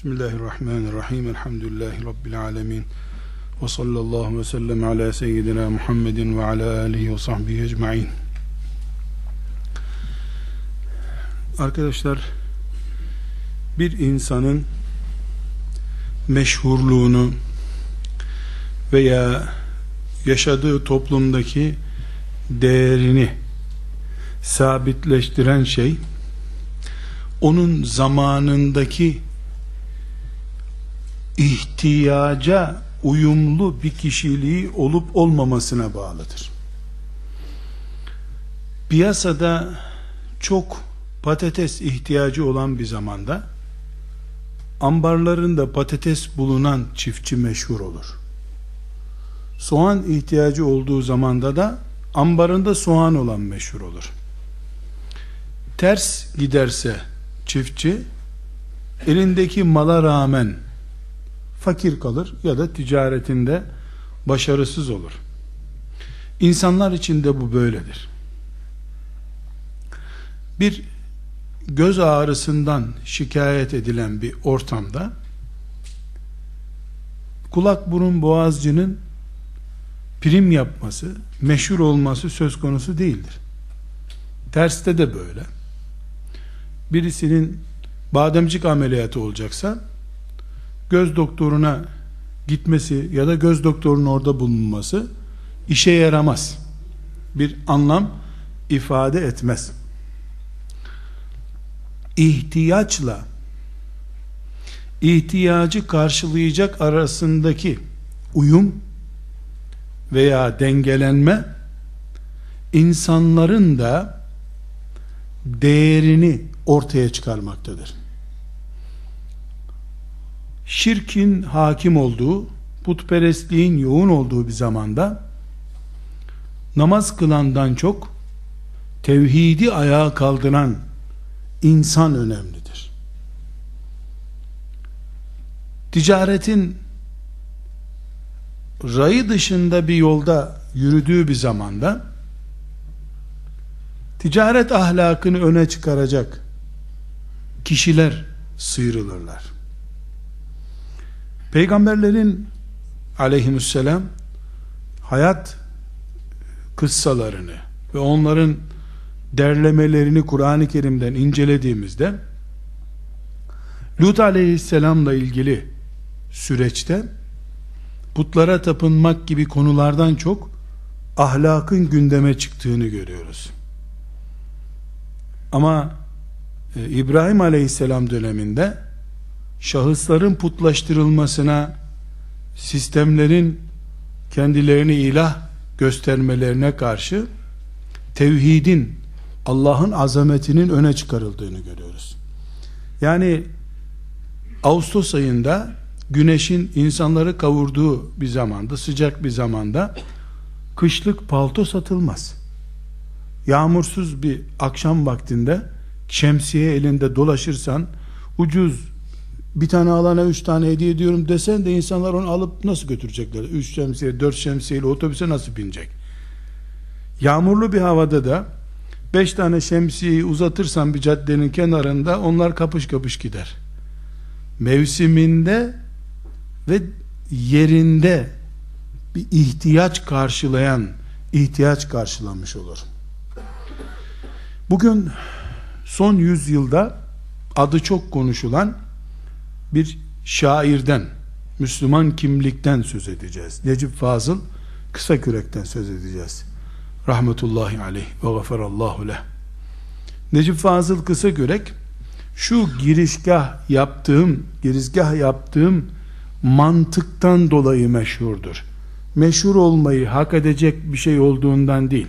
Bismillahirrahmanirrahim. Elhamdülillahi Rabbil alemin. Ve sallallahu ve sellem ala seyyidina Muhammedin ve ala alihi ve sahbihi ecma'in. Arkadaşlar, bir insanın meşhurluğunu veya yaşadığı toplumdaki değerini sabitleştiren şey onun zamanındaki ihtiyaca uyumlu bir kişiliği olup olmamasına bağlıdır. Piyasada çok patates ihtiyacı olan bir zamanda ambarlarında patates bulunan çiftçi meşhur olur. Soğan ihtiyacı olduğu zamanda da ambarında soğan olan meşhur olur. Ters giderse çiftçi elindeki mala rağmen fakir kalır ya da ticaretinde başarısız olur. İnsanlar için de bu böyledir. Bir göz ağrısından şikayet edilen bir ortamda kulak burun boğazcının prim yapması, meşhur olması söz konusu değildir. Terste de böyle. Birisinin bademcik ameliyatı olacaksa göz doktoruna gitmesi ya da göz doktorunun orada bulunması işe yaramaz. Bir anlam ifade etmez. İhtiyaçla ihtiyacı karşılayacak arasındaki uyum veya dengelenme insanların da değerini ortaya çıkarmaktadır şirkin hakim olduğu, putperestliğin yoğun olduğu bir zamanda namaz kılandan çok tevhidi ayağa kaldıran insan önemlidir. Ticaretin rayı dışında bir yolda yürüdüğü bir zamanda ticaret ahlakını öne çıkaracak kişiler sıyrılırlar. Peygamberlerin aleyhisselam hayat kıssalarını ve onların derlemelerini Kur'an-ı Kerim'den incelediğimizde Lut aleyhisselamla ilgili süreçte putlara tapınmak gibi konulardan çok ahlakın gündeme çıktığını görüyoruz. Ama e, İbrahim aleyhisselam döneminde şahısların putlaştırılmasına, sistemlerin kendilerini ilah göstermelerine karşı tevhidin, Allah'ın azametinin öne çıkarıldığını görüyoruz. Yani Ağustos ayında güneşin insanları kavurduğu bir zamanda, sıcak bir zamanda kışlık palto satılmaz. Yağmursuz bir akşam vaktinde şemsiye elinde dolaşırsan ucuz bir tane alana üç tane hediye ediyorum desen de insanlar onu alıp nasıl götürecekler? Üç şemsiye, dört şemsiyeyle otobüse nasıl binecek? Yağmurlu bir havada da beş tane şemsiyeyi uzatırsan bir caddenin kenarında onlar kapış kapış gider. Mevsiminde ve yerinde bir ihtiyaç karşılayan ihtiyaç karşılanmış olur. Bugün son yüzyılda adı çok konuşulan bir şairden, Müslüman kimlikten söz edeceğiz. Necip Fazıl kısa kürekten söz edeceğiz. Rahmetullahi aleyh ve gafarallahu leh. Necip Fazıl kısa kürek şu girişgah yaptığım, girizgah yaptığım mantıktan dolayı meşhurdur. Meşhur olmayı hak edecek bir şey olduğundan değil.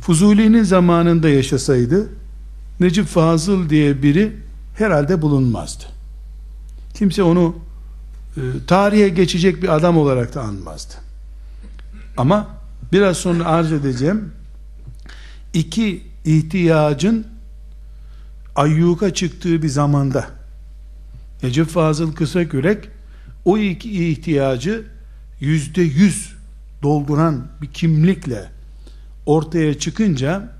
Fuzuli'nin zamanında yaşasaydı Necip Fazıl diye biri herhalde bulunmazdı. Kimse onu e, tarihe geçecek bir adam olarak da anmazdı. Ama biraz sonra arz edeceğim iki ihtiyacın ayyuka çıktığı bir zamanda Necip Fazıl kısa kürek o iki ihtiyacı yüzde yüz dolduran bir kimlikle ortaya çıkınca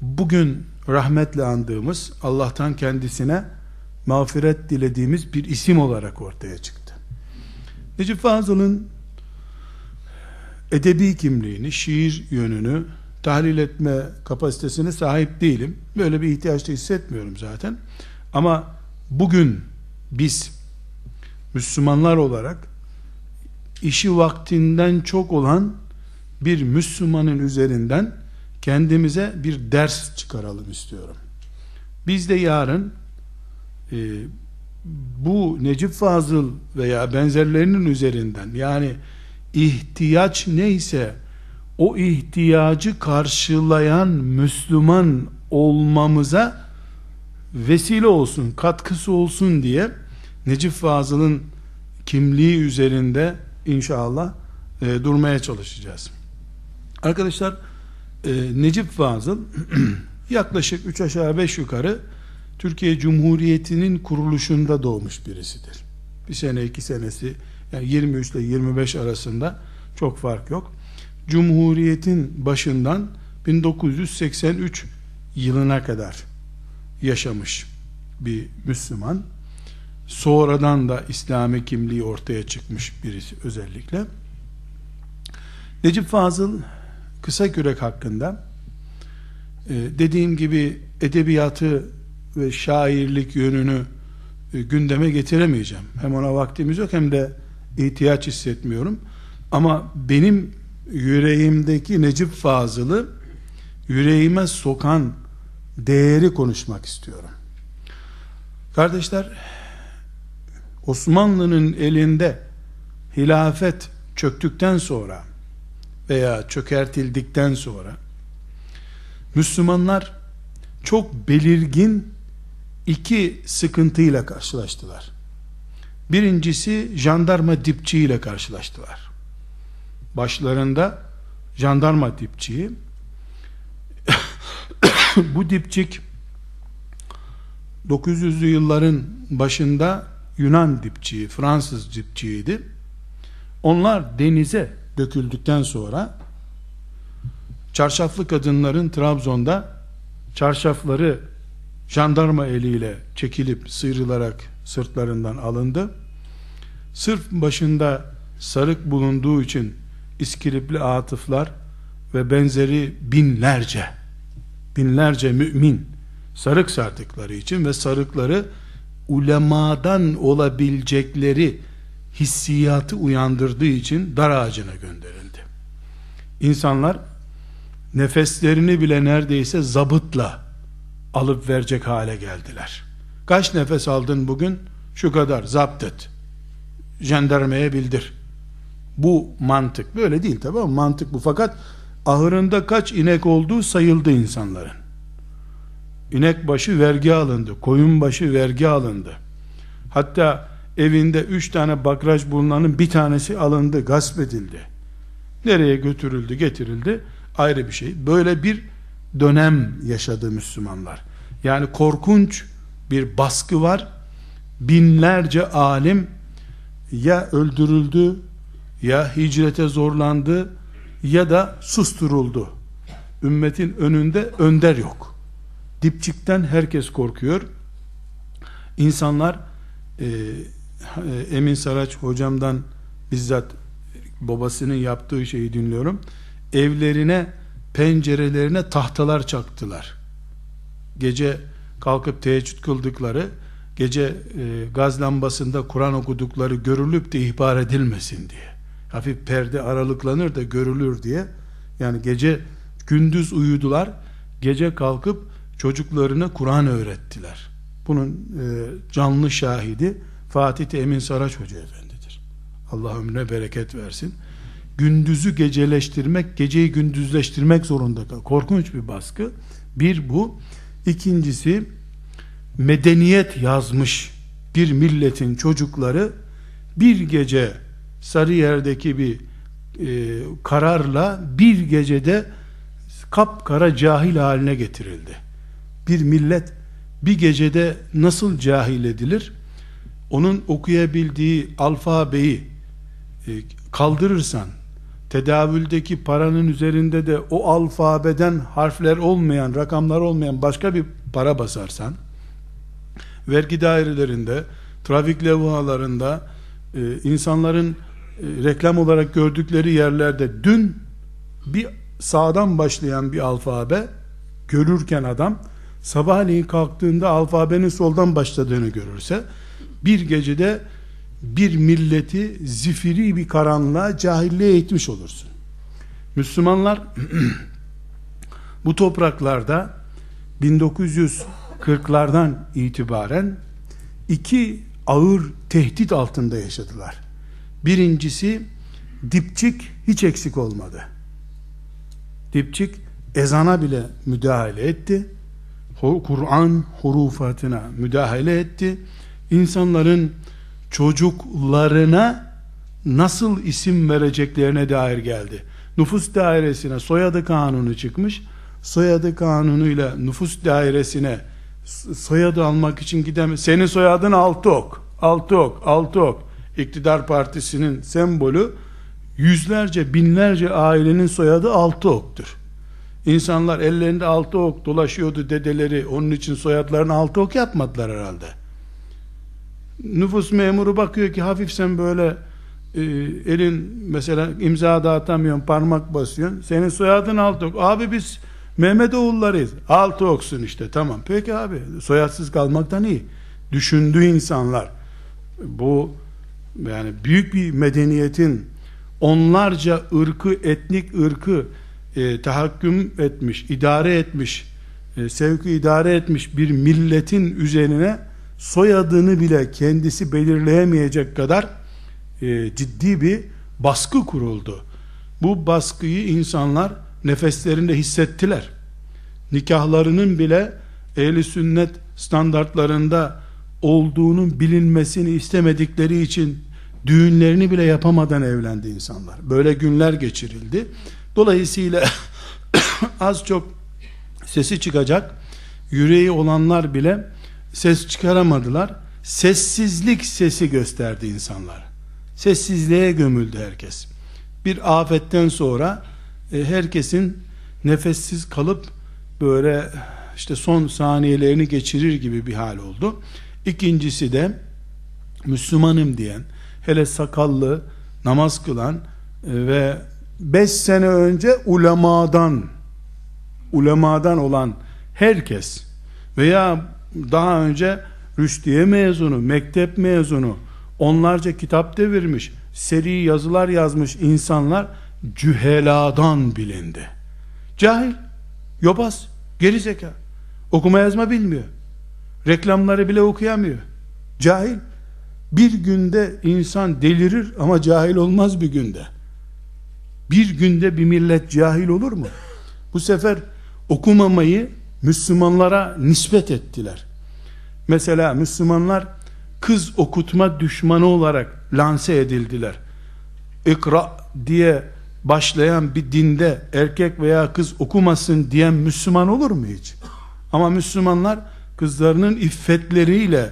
bugün rahmetle andığımız Allah'tan kendisine mağfiret dilediğimiz bir isim olarak ortaya çıktı. Necip Fazıl'ın edebi kimliğini, şiir yönünü tahlil etme kapasitesine sahip değilim. Böyle bir ihtiyaç da hissetmiyorum zaten. Ama bugün biz Müslümanlar olarak işi vaktinden çok olan bir Müslümanın üzerinden kendimize bir ders çıkaralım istiyorum. Biz de yarın e, bu Necip Fazıl veya benzerlerinin üzerinden yani ihtiyaç neyse o ihtiyacı karşılayan Müslüman olmamıza vesile olsun, katkısı olsun diye Necip Fazıl'ın kimliği üzerinde inşallah e, durmaya çalışacağız. Arkadaşlar e, Necip Fazıl yaklaşık 3 aşağı 5 yukarı Türkiye Cumhuriyeti'nin kuruluşunda doğmuş birisidir. Bir sene iki senesi yani 23 ile 25 arasında çok fark yok. Cumhuriyetin başından 1983 yılına kadar yaşamış bir Müslüman. Sonradan da İslami kimliği ortaya çıkmış birisi özellikle. Necip Fazıl kısa kürek hakkında e, dediğim gibi edebiyatı ve şairlik yönünü e, gündeme getiremeyeceğim. Hem ona vaktimiz yok hem de ihtiyaç hissetmiyorum. Ama benim yüreğimdeki Necip Fazıl'ı yüreğime sokan değeri konuşmak istiyorum. Kardeşler, Osmanlı'nın elinde hilafet çöktükten sonra veya çökertildikten sonra Müslümanlar çok belirgin iki sıkıntıyla karşılaştılar. Birincisi jandarma dipçiği ile karşılaştılar. Başlarında jandarma dipçiği. Bu dipçik 900'lü yılların başında Yunan dipçiği, Fransız dipçiğiydi. Onlar denize döküldükten sonra çarşaflı kadınların Trabzon'da çarşafları jandarma eliyle çekilip sıyrılarak sırtlarından alındı. Sırf başında sarık bulunduğu için iskilipli atıflar ve benzeri binlerce binlerce mümin sarık sardıkları için ve sarıkları ulemadan olabilecekleri hissiyatı uyandırdığı için dar ağacına gönderildi. İnsanlar nefeslerini bile neredeyse zabıtla alıp verecek hale geldiler. Kaç nefes aldın bugün? Şu kadar zapt et. Jandarmaya bildir. Bu mantık. Böyle değil tabi ama mantık bu. Fakat ahırında kaç inek olduğu sayıldı insanların. İnek başı vergi alındı. Koyun başı vergi alındı. Hatta evinde üç tane bakraj bulunanın bir tanesi alındı, gasp edildi. Nereye götürüldü, getirildi ayrı bir şey. Böyle bir dönem yaşadı Müslümanlar. Yani korkunç bir baskı var. Binlerce alim ya öldürüldü ya hicrete zorlandı ya da susturuldu. Ümmetin önünde önder yok. Dipçikten herkes korkuyor. İnsanlar e, Emin Saraç hocamdan bizzat babasının yaptığı şeyi dinliyorum. Evlerine pencerelerine tahtalar çaktılar. Gece kalkıp teheccüd kıldıkları, gece e, gaz lambasında Kur'an okudukları görülüp de ihbar edilmesin diye. Hafif perde aralıklanır da görülür diye. Yani gece gündüz uyudular, gece kalkıp çocuklarına Kur'an öğrettiler. Bunun e, canlı şahidi Fatih Emin Saraç Hoca Efendidir. Allah ömrüne bereket versin gündüzü geceleştirmek, geceyi gündüzleştirmek zorunda kal. Korkunç bir baskı. Bir bu. İkincisi medeniyet yazmış bir milletin çocukları bir gece Sarıyer'deki bir e, kararla bir gecede kapkara cahil haline getirildi. Bir millet bir gecede nasıl cahil edilir? Onun okuyabildiği alfabeyi e, kaldırırsan, tedavüldeki paranın üzerinde de o alfabeden harfler olmayan, rakamlar olmayan başka bir para basarsan vergi dairelerinde, trafik levhalarında, e, insanların e, reklam olarak gördükleri yerlerde dün bir sağdan başlayan bir alfabe görürken adam sabahleyin kalktığında alfabenin soldan başladığını görürse bir gecede bir milleti zifiri bir karanlığa cahilliğe eğitmiş olursun. Müslümanlar bu topraklarda 1940'lardan itibaren iki ağır tehdit altında yaşadılar. Birincisi dipçik hiç eksik olmadı. Dipçik ezana bile müdahale etti. Kur'an hurufatına müdahale etti. İnsanların çocuklarına nasıl isim vereceklerine dair geldi. Nüfus dairesine soyadı kanunu çıkmış. Soyadı kanunuyla nüfus dairesine soyadı almak için gidemez. Senin soyadın Altıok. Altıok, Altıok. İktidar partisinin sembolü yüzlerce, binlerce ailenin soyadı Altıok'tur. İnsanlar ellerinde altı ok dolaşıyordu dedeleri onun için soyadlarını altı ok yapmadılar herhalde. Nüfus memuru bakıyor ki hafif sen böyle e, elin mesela imza dağıtamıyorsun parmak basıyorsun senin soyadın altı ok. Abi biz Mehmet oğullarıyız. Altı oksun işte tamam. Peki abi soyadsız kalmaktan iyi. Düşündü insanlar. Bu yani büyük bir medeniyetin onlarca ırkı, etnik ırkı e, tahakküm etmiş, idare etmiş, e, sevki idare etmiş bir milletin üzerine soyadını bile kendisi belirleyemeyecek kadar e, ciddi bir baskı kuruldu. Bu baskıyı insanlar nefeslerinde hissettiler. Nikahlarının bile ehli sünnet standartlarında olduğunun bilinmesini istemedikleri için düğünlerini bile yapamadan evlendi insanlar. Böyle günler geçirildi. Dolayısıyla az çok sesi çıkacak yüreği olanlar bile ses çıkaramadılar. Sessizlik sesi gösterdi insanlar. Sessizliğe gömüldü herkes. Bir afetten sonra e, herkesin nefessiz kalıp böyle işte son saniyelerini geçirir gibi bir hal oldu. İkincisi de Müslümanım diyen, hele sakallı, namaz kılan e, ve 5 sene önce ulemadan ulemadan olan herkes veya daha önce rüştiye mezunu, mektep mezunu, onlarca kitap devirmiş, seri yazılar yazmış insanlar cüheladan bilindi. Cahil, yobaz, geri zeka, okuma yazma bilmiyor. Reklamları bile okuyamıyor. Cahil. Bir günde insan delirir ama cahil olmaz bir günde. Bir günde bir millet cahil olur mu? Bu sefer okumamayı Müslümanlara nispet ettiler. Mesela Müslümanlar kız okutma düşmanı olarak lanse edildiler. İkra diye başlayan bir dinde erkek veya kız okumasın diyen Müslüman olur mu hiç? Ama Müslümanlar kızlarının iffetleriyle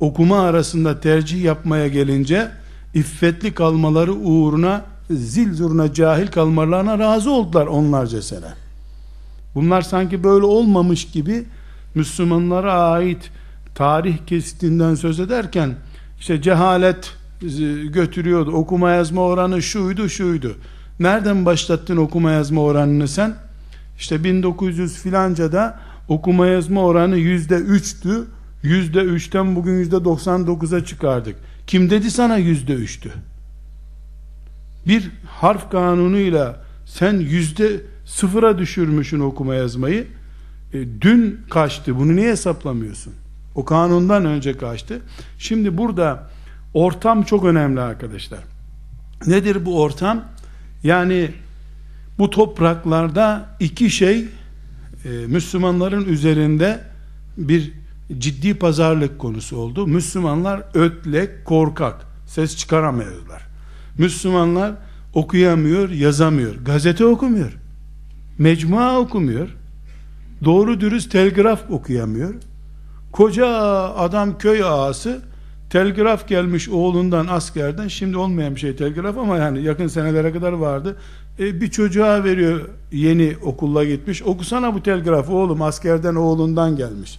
okuma arasında tercih yapmaya gelince iffetli kalmaları uğruna zil zurna cahil kalmalarına razı oldular onlarca sene. Bunlar sanki böyle olmamış gibi Müslümanlara ait tarih kesitinden söz ederken işte cehalet götürüyordu. Okuma yazma oranı şuydu şuydu. Nereden başlattın okuma yazma oranını sen? İşte 1900 filancada okuma yazma oranı yüzde üçtü. Yüzde üçten bugün yüzde 99'a çıkardık. Kim dedi sana yüzde üçtü? bir harf kanunuyla sen yüzde sıfıra düşürmüşün okuma yazmayı. E, dün kaçtı bunu niye hesaplamıyorsun? O kanundan önce kaçtı. Şimdi burada ortam çok önemli arkadaşlar. Nedir bu ortam? Yani bu topraklarda iki şey e, Müslümanların üzerinde bir ciddi pazarlık konusu oldu. Müslümanlar ötlek korkak ses çıkaramıyorlar. Müslümanlar okuyamıyor, yazamıyor. Gazete okumuyor. Mecmua okumuyor. Doğru dürüst telgraf okuyamıyor. Koca adam köy ağası telgraf gelmiş oğlundan askerden şimdi olmayan bir şey telgraf ama yani yakın senelere kadar vardı e, bir çocuğa veriyor yeni okulla gitmiş okusana bu telgrafı oğlum askerden oğlundan gelmiş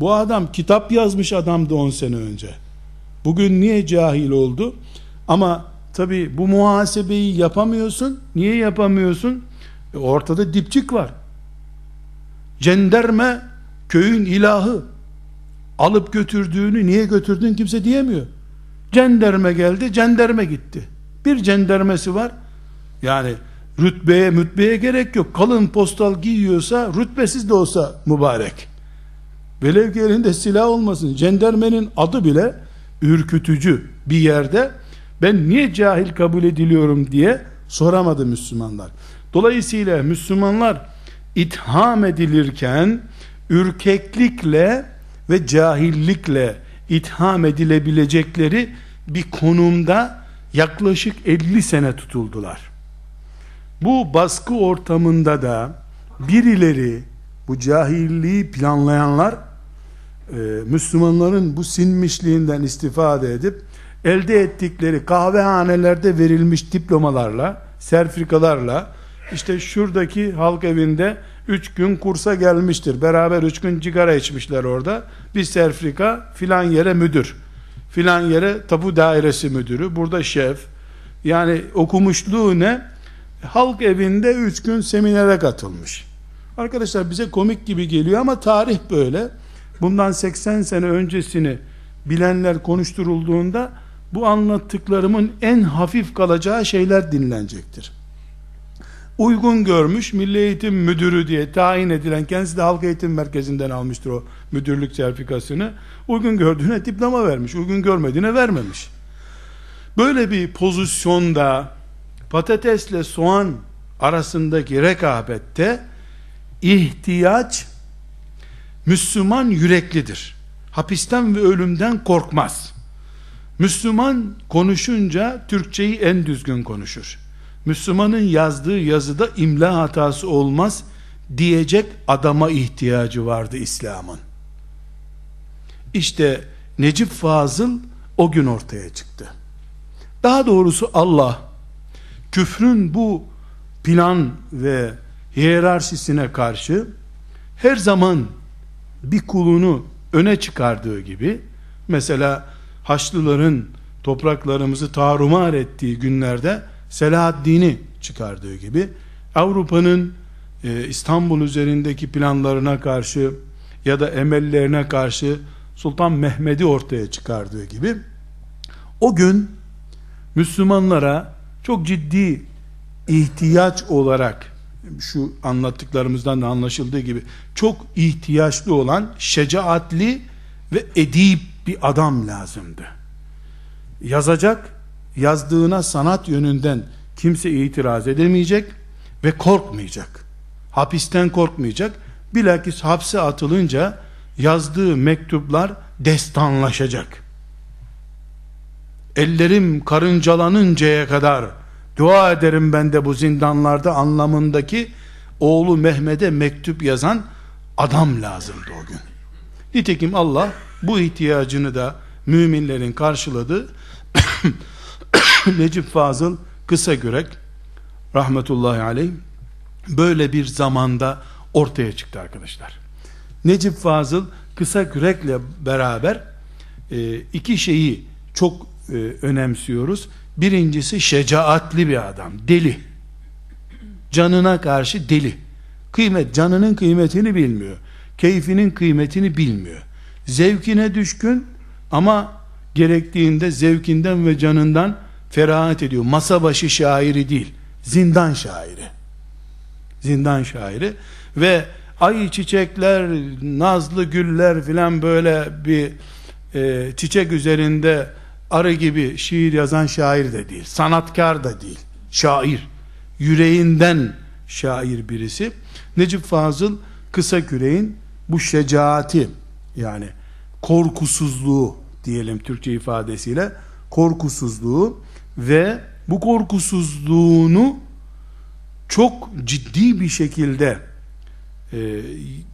Bu adam kitap yazmış adamdı 10 sene önce. Bugün niye cahil oldu? Ama tabi bu muhasebeyi yapamıyorsun. Niye yapamıyorsun? E ortada dipçik var. Cenderme köyün ilahı. Alıp götürdüğünü niye götürdün kimse diyemiyor. Cenderme geldi, cenderme gitti. Bir cendermesi var. Yani rütbeye mütbeye gerek yok. Kalın postal giyiyorsa rütbesiz de olsa mübarek. Velev ki elinde silah olmasın. Cendermenin adı bile ürkütücü bir yerde ben niye cahil kabul ediliyorum diye soramadı Müslümanlar. Dolayısıyla Müslümanlar itham edilirken ürkeklikle ve cahillikle itham edilebilecekleri bir konumda yaklaşık 50 sene tutuldular. Bu baskı ortamında da birileri bu cahilliği planlayanlar e, Müslümanların bu sinmişliğinden istifade edip elde ettikleri kahvehanelerde verilmiş diplomalarla, serfikalarla işte şuradaki halk evinde üç gün kursa gelmiştir. Beraber üç gün cigara içmişler orada. Bir serfika filan yere müdür. Filan yere tapu dairesi müdürü. Burada şef. Yani okumuşluğu ne? Halk evinde üç gün seminere katılmış. Arkadaşlar bize komik gibi geliyor ama tarih böyle. Bundan 80 sene öncesini bilenler konuşturulduğunda bu anlattıklarımın en hafif kalacağı şeyler dinlenecektir. Uygun görmüş Milli Eğitim Müdürü diye tayin edilen kendisi de Halk Eğitim Merkezi'nden almıştır o müdürlük sertifikasını. Uygun gördüğüne diploma vermiş, uygun görmediğine vermemiş. Böyle bir pozisyonda patatesle soğan arasındaki rekabette ihtiyaç Müslüman yüreklidir. Hapisten ve ölümden korkmaz. Müslüman konuşunca Türkçeyi en düzgün konuşur. Müslümanın yazdığı yazıda imla hatası olmaz diyecek adama ihtiyacı vardı İslam'ın. İşte Necip Fazıl o gün ortaya çıktı. Daha doğrusu Allah küfrün bu plan ve hiyerarşisine karşı her zaman bir kulunu öne çıkardığı gibi mesela Haçlıların topraklarımızı tarumar ettiği günlerde Selahaddin'i çıkardığı gibi Avrupa'nın e, İstanbul üzerindeki planlarına karşı ya da emellerine karşı Sultan Mehmet'i ortaya çıkardığı gibi o gün Müslümanlara çok ciddi ihtiyaç olarak şu anlattıklarımızdan da anlaşıldığı gibi çok ihtiyaçlı olan şecaatli ve edip bir adam lazımdı. Yazacak, yazdığına sanat yönünden kimse itiraz edemeyecek ve korkmayacak. Hapisten korkmayacak. Bilakis hapse atılınca yazdığı mektuplar destanlaşacak. Ellerim karıncalanıncaya kadar dua ederim ben de bu zindanlarda anlamındaki oğlu Mehmet'e mektup yazan adam lazımdı o gün. Nitekim Allah bu ihtiyacını da müminlerin karşıladı. Necip Fazıl kısa görek rahmetullahi aleyh böyle bir zamanda ortaya çıktı arkadaşlar. Necip Fazıl kısa kürekle beraber e, iki şeyi çok e, önemsiyoruz. Birincisi şecaatli bir adam, deli. Canına karşı deli. Kıymet, canının kıymetini bilmiyor. Keyfinin kıymetini bilmiyor. Zevkine düşkün ama gerektiğinde zevkinden ve canından ferahat ediyor. Masa başı şairi değil, zindan şairi. Zindan şairi ve ay çiçekler, nazlı güller filan böyle bir e, çiçek üzerinde arı gibi şiir yazan şair de değil, sanatkar da değil, şair. Yüreğinden şair birisi. Necip Fazıl kısa küreğin bu şecaati yani korkusuzluğu diyelim Türkçe ifadesiyle korkusuzluğu ve bu korkusuzluğunu çok ciddi bir şekilde e,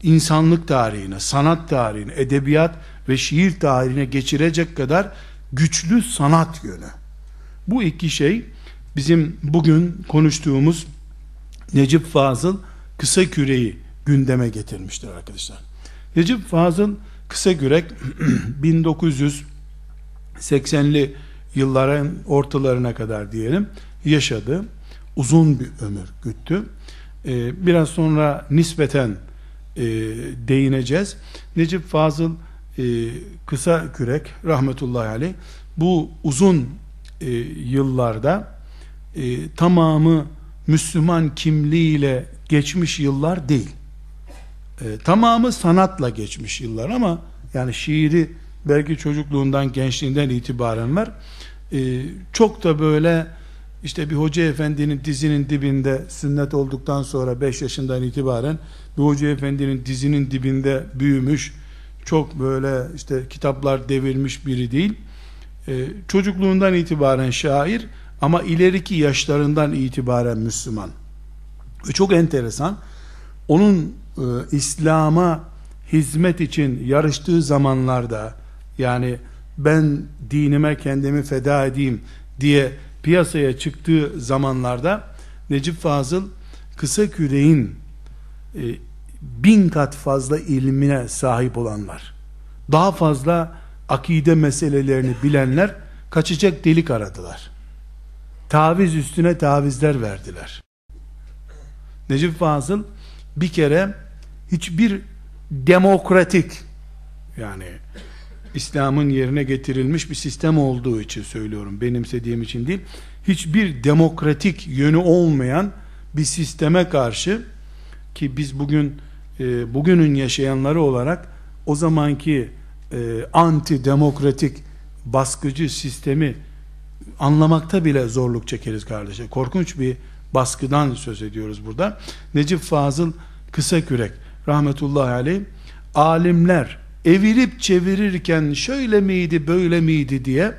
insanlık tarihine, sanat tarihine, edebiyat ve şiir tarihine geçirecek kadar güçlü sanat yönü. Bu iki şey bizim bugün konuştuğumuz Necip Fazıl kısa küreyi gündeme getirmiştir arkadaşlar. Necip Fazıl Kısa Gürek 1980'li yılların ortalarına kadar diyelim yaşadı. Uzun bir ömür güttü. Ee, biraz sonra nispeten e, değineceğiz. Necip Fazıl e, Kısa Kürek rahmetullahi aleyh bu uzun e, yıllarda e, tamamı Müslüman kimliğiyle geçmiş yıllar değil. E, tamamı sanatla geçmiş yıllar ama yani şiiri belki çocukluğundan, gençliğinden itibaren var. E, çok da böyle işte bir hoca efendinin dizinin dibinde sünnet olduktan sonra 5 yaşından itibaren bir hoca efendinin dizinin dibinde büyümüş, çok böyle işte kitaplar devirmiş biri değil. E, çocukluğundan itibaren şair ama ileriki yaşlarından itibaren Müslüman. Ve çok enteresan. Onun e, İslam'a hizmet için yarıştığı zamanlarda yani ben dinime kendimi feda edeyim diye piyasaya çıktığı zamanlarda Necip Fazıl kısa küreğin e, bin kat fazla ilmine sahip olanlar, daha fazla akide meselelerini bilenler kaçacak delik aradılar. Taviz üstüne tavizler verdiler. Necip Fazıl bir kere hiçbir demokratik yani İslam'ın yerine getirilmiş bir sistem olduğu için söylüyorum. Benimsediğim için değil. Hiçbir demokratik yönü olmayan bir sisteme karşı ki biz bugün e, bugünün yaşayanları olarak o zamanki e, anti demokratik baskıcı sistemi anlamakta bile zorluk çekeriz kardeşler. Korkunç bir baskıdan söz ediyoruz burada. Necip Fazıl kısa kürek rahmetullahi aleyh alimler evirip çevirirken şöyle miydi böyle miydi diye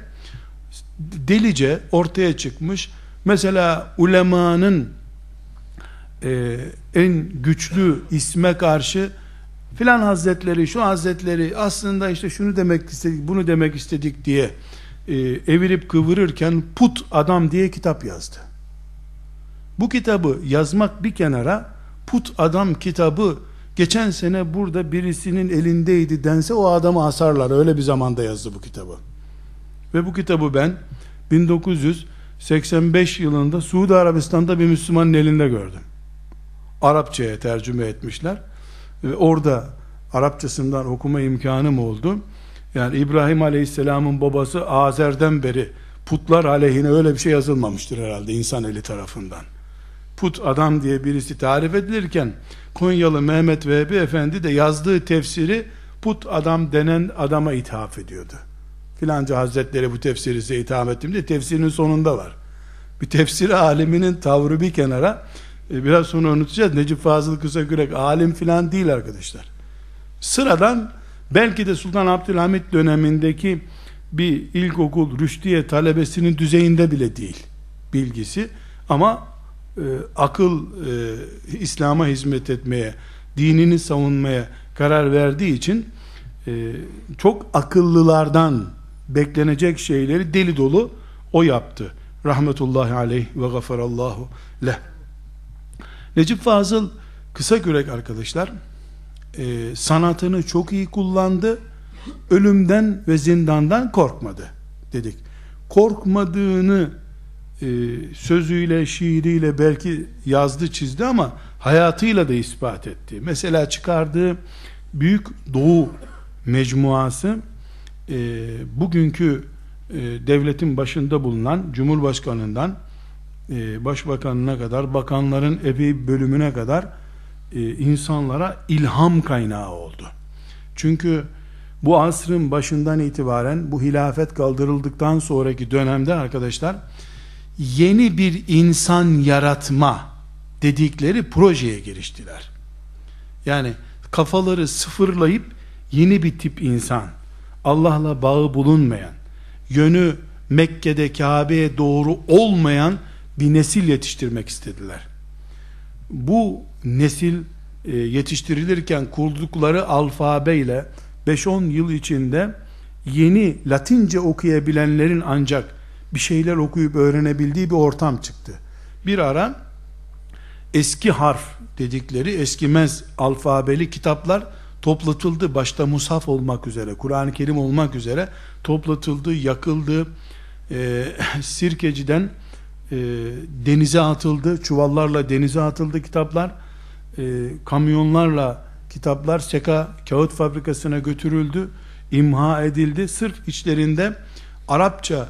delice ortaya çıkmış. Mesela ulemanın e, en güçlü isme karşı filan hazretleri şu hazretleri aslında işte şunu demek istedik bunu demek istedik diye e, evirip kıvırırken put adam diye kitap yazdı. Bu kitabı yazmak bir kenara put adam kitabı geçen sene burada birisinin elindeydi dense o adamı asarlar. Öyle bir zamanda yazdı bu kitabı. Ve bu kitabı ben 1985 yılında Suudi Arabistan'da bir Müslümanın elinde gördüm. Arapçaya tercüme etmişler. Ve orada Arapçasından okuma imkanım oldu. Yani İbrahim Aleyhisselam'ın babası Azer'den beri putlar aleyhine öyle bir şey yazılmamıştır herhalde insan eli tarafından. Put adam diye birisi tarif edilirken Konyalı Mehmet Vehbi Efendi de yazdığı tefsiri put adam denen adama ithaf ediyordu. Filanca hazretleri bu tefsiri size ithaf ettim diye tefsirinin sonunda var. Bir tefsir aliminin tavrı bir kenara e, biraz sonra unutacağız. Necip Fazıl Kısakürek alim filan değil arkadaşlar. Sıradan belki de Sultan Abdülhamit dönemindeki bir ilkokul rüştiye talebesinin düzeyinde bile değil bilgisi ama e, akıl e, İslam'a hizmet etmeye dinini savunmaya karar verdiği için e, çok akıllılardan beklenecek şeyleri deli dolu o yaptı. Rahmetullahi aleyh ve gafarallahu leh. Necip Fazıl kısa kürek arkadaşlar e, sanatını çok iyi kullandı ölümden ve zindandan korkmadı dedik. Korkmadığını e, sözüyle şiiriyle belki yazdı çizdi ama hayatıyla da ispat etti mesela çıkardığı Büyük Doğu mecmuası e, bugünkü e, devletin başında bulunan Cumhurbaşkanından e, başbakanına kadar, bakanların epey bölümüne kadar e, insanlara ilham kaynağı oldu. Çünkü bu asrın başından itibaren bu hilafet kaldırıldıktan sonraki dönemde arkadaşlar yeni bir insan yaratma dedikleri projeye giriştiler. Yani kafaları sıfırlayıp yeni bir tip insan, Allah'la bağı bulunmayan, yönü Mekke'de Kabe'ye doğru olmayan bir nesil yetiştirmek istediler. Bu nesil e, yetiştirilirken kurdukları alfabeyle 5-10 yıl içinde yeni Latince okuyabilenlerin ancak bir şeyler okuyup öğrenebildiği bir ortam çıktı. Bir ara eski harf dedikleri eskimez alfabeli kitaplar toplatıldı. Başta Musaf olmak üzere, Kur'an-ı Kerim olmak üzere toplatıldı, yakıldı. E, sirkeciden e, denize atıldı, çuvallarla denize atıldı kitaplar. E, kamyonlarla kitaplar Seka kağıt fabrikasına götürüldü, imha edildi. Sırf içlerinde Arapça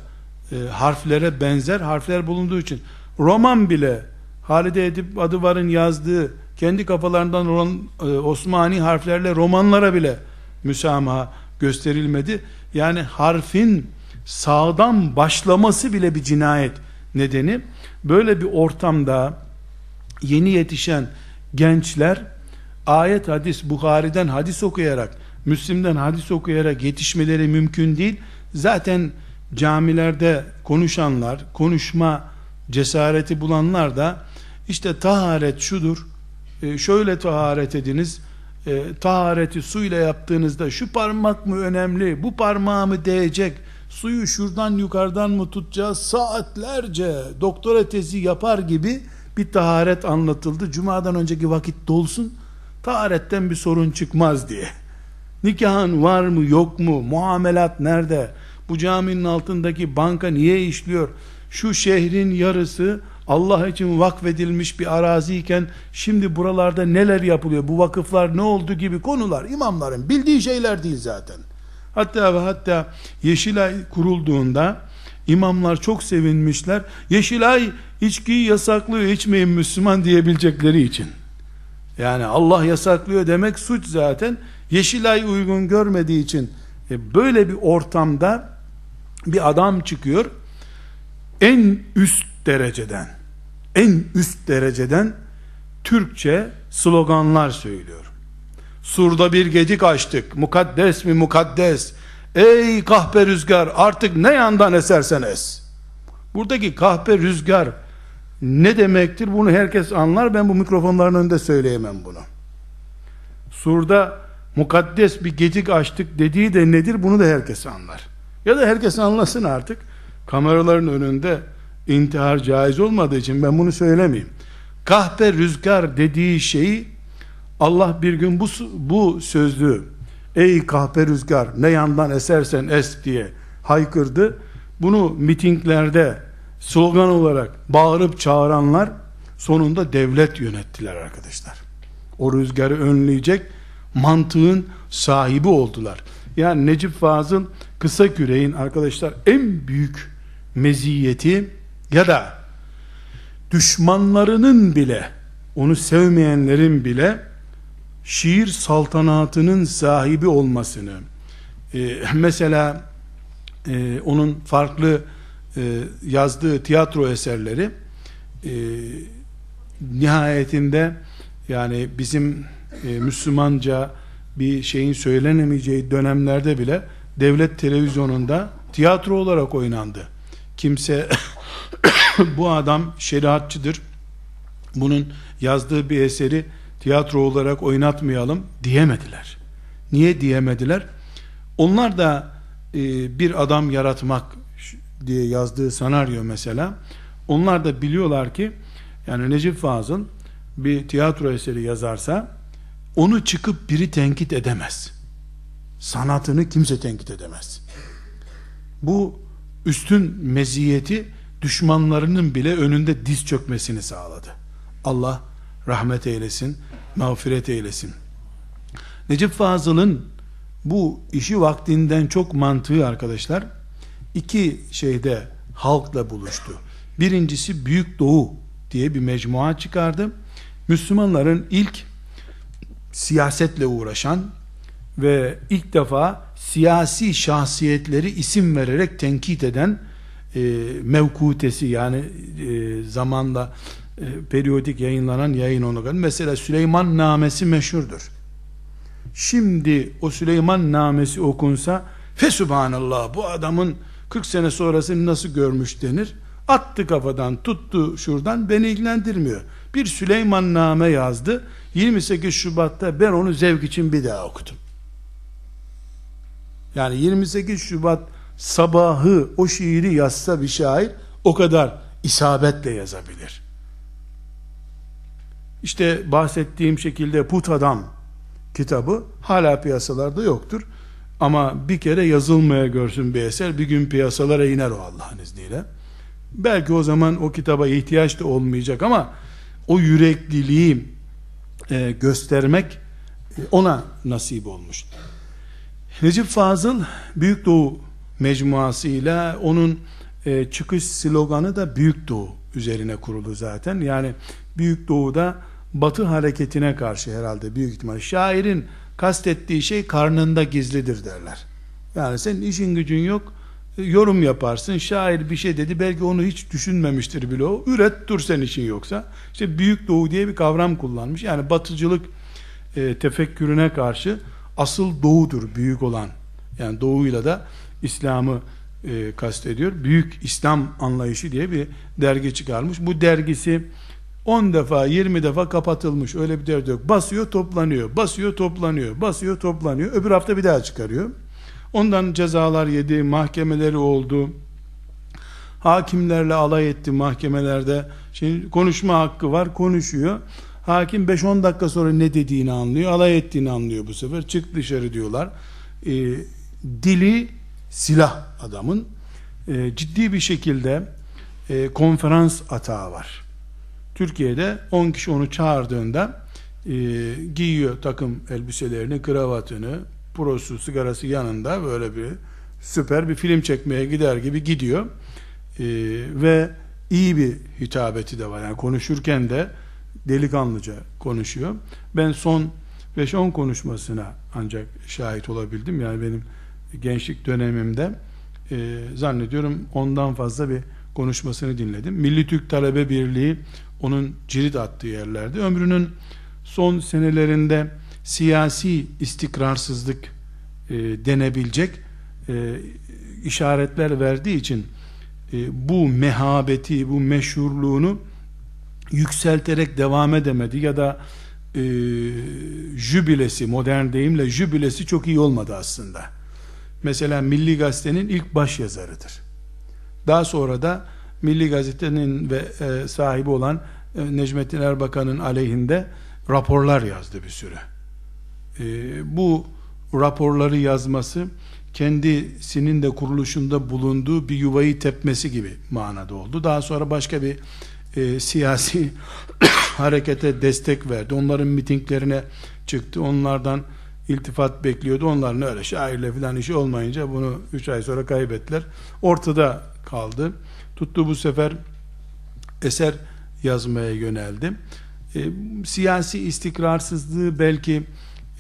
e, harflere benzer harfler bulunduğu için roman bile Halide Edip Adıvar'ın yazdığı kendi kafalarından olan e, Osmani harflerle romanlara bile müsamaha gösterilmedi. Yani harfin sağdan başlaması bile bir cinayet nedeni. Böyle bir ortamda yeni yetişen gençler ayet hadis Bukhari'den hadis okuyarak Müslim'den hadis okuyarak yetişmeleri mümkün değil. Zaten camilerde konuşanlar, konuşma cesareti bulanlar da işte taharet şudur, e, şöyle taharet ediniz, e, tahareti suyla yaptığınızda şu parmak mı önemli, bu parmağı mı değecek, suyu şuradan yukarıdan mı tutacağız, saatlerce doktora tezi yapar gibi bir taharet anlatıldı. Cuma'dan önceki vakit dolsun, taharetten bir sorun çıkmaz diye. Nikahın var mı yok mu, muamelat nerede, bu caminin altındaki banka niye işliyor, şu şehrin yarısı Allah için vakfedilmiş bir araziyken şimdi buralarda neler yapılıyor, bu vakıflar ne oldu gibi konular imamların bildiği şeyler değil zaten. Hatta ve hatta Yeşilay kurulduğunda imamlar çok sevinmişler. Yeşilay içkiyi yasaklıyor, içmeyin Müslüman diyebilecekleri için. Yani Allah yasaklıyor demek suç zaten. Yeşilay uygun görmediği için e böyle bir ortamda bir adam çıkıyor. En üst dereceden en üst dereceden Türkçe sloganlar söylüyor. Surda bir gedik açtık. Mukaddes mi mukaddes? Ey kahpe rüzgar artık ne yandan esersen es. Buradaki kahpe rüzgar ne demektir? Bunu herkes anlar. Ben bu mikrofonların önünde söyleyemem bunu. Surda mukaddes bir gedik açtık dediği de nedir? Bunu da herkes anlar. Ya da herkes anlasın artık. Kameraların önünde intihar caiz olmadığı için ben bunu söylemeyeyim. Kahpe rüzgar dediği şeyi Allah bir gün bu, bu sözlü ey kahpe rüzgar ne yandan esersen es diye haykırdı. Bunu mitinglerde slogan olarak bağırıp çağıranlar sonunda devlet yönettiler arkadaşlar. O rüzgarı önleyecek mantığın sahibi oldular. Yani Necip Fazıl kısa küreğin arkadaşlar en büyük meziyeti ya da düşmanlarının bile onu sevmeyenlerin bile şiir saltanatının sahibi olmasını e, mesela e, onun farklı e, yazdığı tiyatro eserleri e, nihayetinde yani bizim e, Müslümanca bir şeyin söylenemeyeceği dönemlerde bile devlet televizyonunda tiyatro olarak oynandı. Kimse bu adam şeriatçıdır. Bunun yazdığı bir eseri tiyatro olarak oynatmayalım diyemediler. Niye diyemediler? Onlar da e, bir adam yaratmak diye yazdığı senaryo mesela. Onlar da biliyorlar ki yani Necip Fazıl bir tiyatro eseri yazarsa onu çıkıp biri tenkit edemez. Sanatını kimse tenkit edemez. Bu üstün meziyeti düşmanlarının bile önünde diz çökmesini sağladı. Allah rahmet eylesin, mağfiret eylesin. Necip Fazıl'ın bu işi vaktinden çok mantığı arkadaşlar iki şeyde halkla buluştu. Birincisi Büyük Doğu diye bir mecmua çıkardı. Müslümanların ilk siyasetle uğraşan ve ilk defa siyasi şahsiyetleri isim vererek tenkit eden e, mevkutesi yani e, zamanla e, periyodik yayınlanan yayın onu mesela Süleyman Namesi meşhurdur. Şimdi o Süleyman Namesi okunsa fesubhanallah bu adamın 40 sene sonrasını nasıl görmüş? denir. Attı kafadan tuttu şuradan beni ilgilendirmiyor. Bir Süleyman Name yazdı. 28 Şubat'ta ben onu zevk için bir daha okudum yani 28 Şubat sabahı o şiiri yazsa bir şair o kadar isabetle yazabilir. İşte bahsettiğim şekilde put adam kitabı hala piyasalarda yoktur. Ama bir kere yazılmaya görsün bir eser bir gün piyasalara iner o Allah'ın izniyle. Belki o zaman o kitaba ihtiyaç da olmayacak ama o yürekliliği e, göstermek e, ona nasip olmuş. Necip Fazıl Büyük Doğu mecmuasıyla onun e, çıkış sloganı da Büyük Doğu üzerine kurulu zaten. Yani Büyük Doğu'da Batı hareketine karşı herhalde büyük ihtimal şairin kastettiği şey karnında gizlidir derler. Yani senin işin gücün yok, yorum yaparsın. Şair bir şey dedi, belki onu hiç düşünmemiştir bile o. Üret dur sen işin yoksa. İşte büyük doğu diye bir kavram kullanmış. Yani batıcılık e, tefekkürüne karşı asıl doğudur büyük olan. Yani doğuyla da İslam'ı e, kastediyor. Büyük İslam anlayışı diye bir dergi çıkarmış. Bu dergisi 10 defa 20 defa kapatılmış. Öyle bir derdi yok. Basıyor toplanıyor. Basıyor toplanıyor. Basıyor toplanıyor. Öbür hafta bir daha çıkarıyor. Ondan cezalar yedi mahkemeleri oldu. Hakimlerle alay etti mahkemelerde. Şimdi konuşma hakkı var konuşuyor hakim 5-10 dakika sonra ne dediğini anlıyor alay ettiğini anlıyor bu sefer çık dışarı diyorlar e, dili silah adamın e, ciddi bir şekilde e, konferans atağı var Türkiye'de 10 kişi onu çağırdığında e, giyiyor takım elbiselerini, kravatını, prosu, sigarası yanında böyle bir süper bir film çekmeye gider gibi gidiyor. E, ve iyi bir hitabeti de var. Yani konuşurken de delikanlıca konuşuyor. Ben son 5-10 konuşmasına ancak şahit olabildim. Yani benim gençlik dönemimde e, zannediyorum ondan fazla bir konuşmasını dinledim. Milli Türk Talebe Birliği onun cirit attığı yerlerde. Ömrünün son senelerinde siyasi istikrarsızlık e, denebilecek e, işaretler verdiği için e, bu mehabeti, bu meşhurluğunu yükselterek devam edemedi ya da e, jübilesi, modern deyimle jübilesi çok iyi olmadı aslında. Mesela Milli Gazete'nin ilk baş yazarıdır. Daha sonra da Milli Gazete'nin ve e, sahibi olan e, Necmettin Erbakan'ın aleyhinde raporlar yazdı bir sürü. E, bu raporları yazması kendisinin de kuruluşunda bulunduğu bir yuvayı tepmesi gibi manada oldu. Daha sonra başka bir e, siyasi harekete destek verdi. Onların mitinglerine çıktı. Onlardan iltifat bekliyordu. Onların öyle şairle filan işi olmayınca bunu 3 ay sonra kaybettiler. Ortada kaldı. Tuttu bu sefer eser yazmaya yöneldi. E, siyasi istikrarsızlığı belki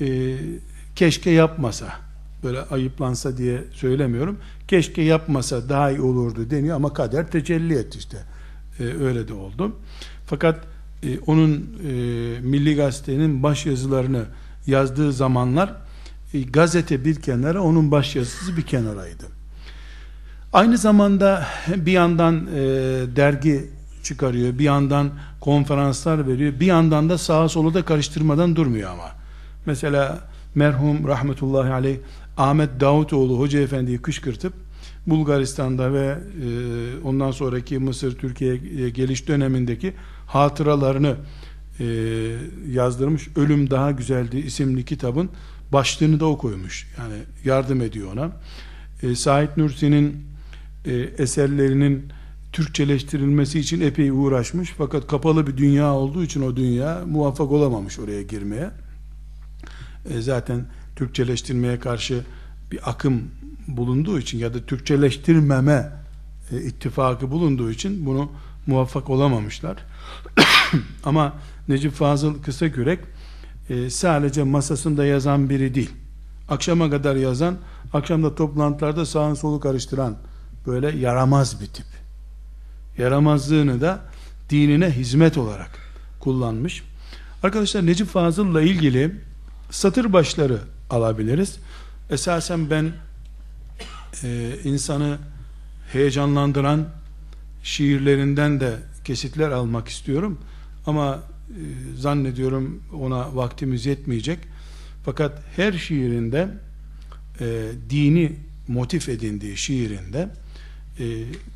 e, keşke yapmasa, böyle ayıplansa diye söylemiyorum. Keşke yapmasa daha iyi olurdu deniyor ama kader tecelli etti işte. E, öyle de oldu. Fakat e, onun e, Milli Gazete'nin baş yazılarını yazdığı zamanlar e, gazete bir kenara, onun baş yazısı bir kenaraydı. Aynı zamanda bir yandan e, dergi çıkarıyor, bir yandan konferanslar veriyor, bir yandan da sağa solu da karıştırmadan durmuyor ama. Mesela merhum rahmetullahi aleyh Ahmet Davutoğlu Hoca Efendi'yi kışkırtıp Bulgaristan'da ve e, ondan sonraki Mısır Türkiye geliş dönemindeki hatıralarını e, yazdırmış. Ölüm Daha Güzeldi isimli kitabın başlığını da o koymuş. Yani yardım ediyor ona. E, Said Nursi'nin e, eserlerinin Türkçeleştirilmesi için epey uğraşmış fakat kapalı bir dünya olduğu için o dünya muvaffak olamamış oraya girmeye. E, zaten Türkçeleştirmeye karşı bir akım bulunduğu için ya da Türkçeleştirmeme e, ittifakı bulunduğu için bunu muvaffak olamamışlar. Ama Necip Fazıl Kısakürek e, sadece masasında yazan biri değil. Akşama kadar yazan, akşamda toplantılarda sağın solu karıştıran böyle yaramaz bir tip. Yaramazlığını da dinine hizmet olarak kullanmış. Arkadaşlar Necip Fazıl'la ilgili satır başları alabiliriz. Esasen ben e, insanı heyecanlandıran şiirlerinden de kesitler almak istiyorum. Ama e, zannediyorum ona vaktimiz yetmeyecek. Fakat her şiirinde e, dini motif edindiği şiirinde e,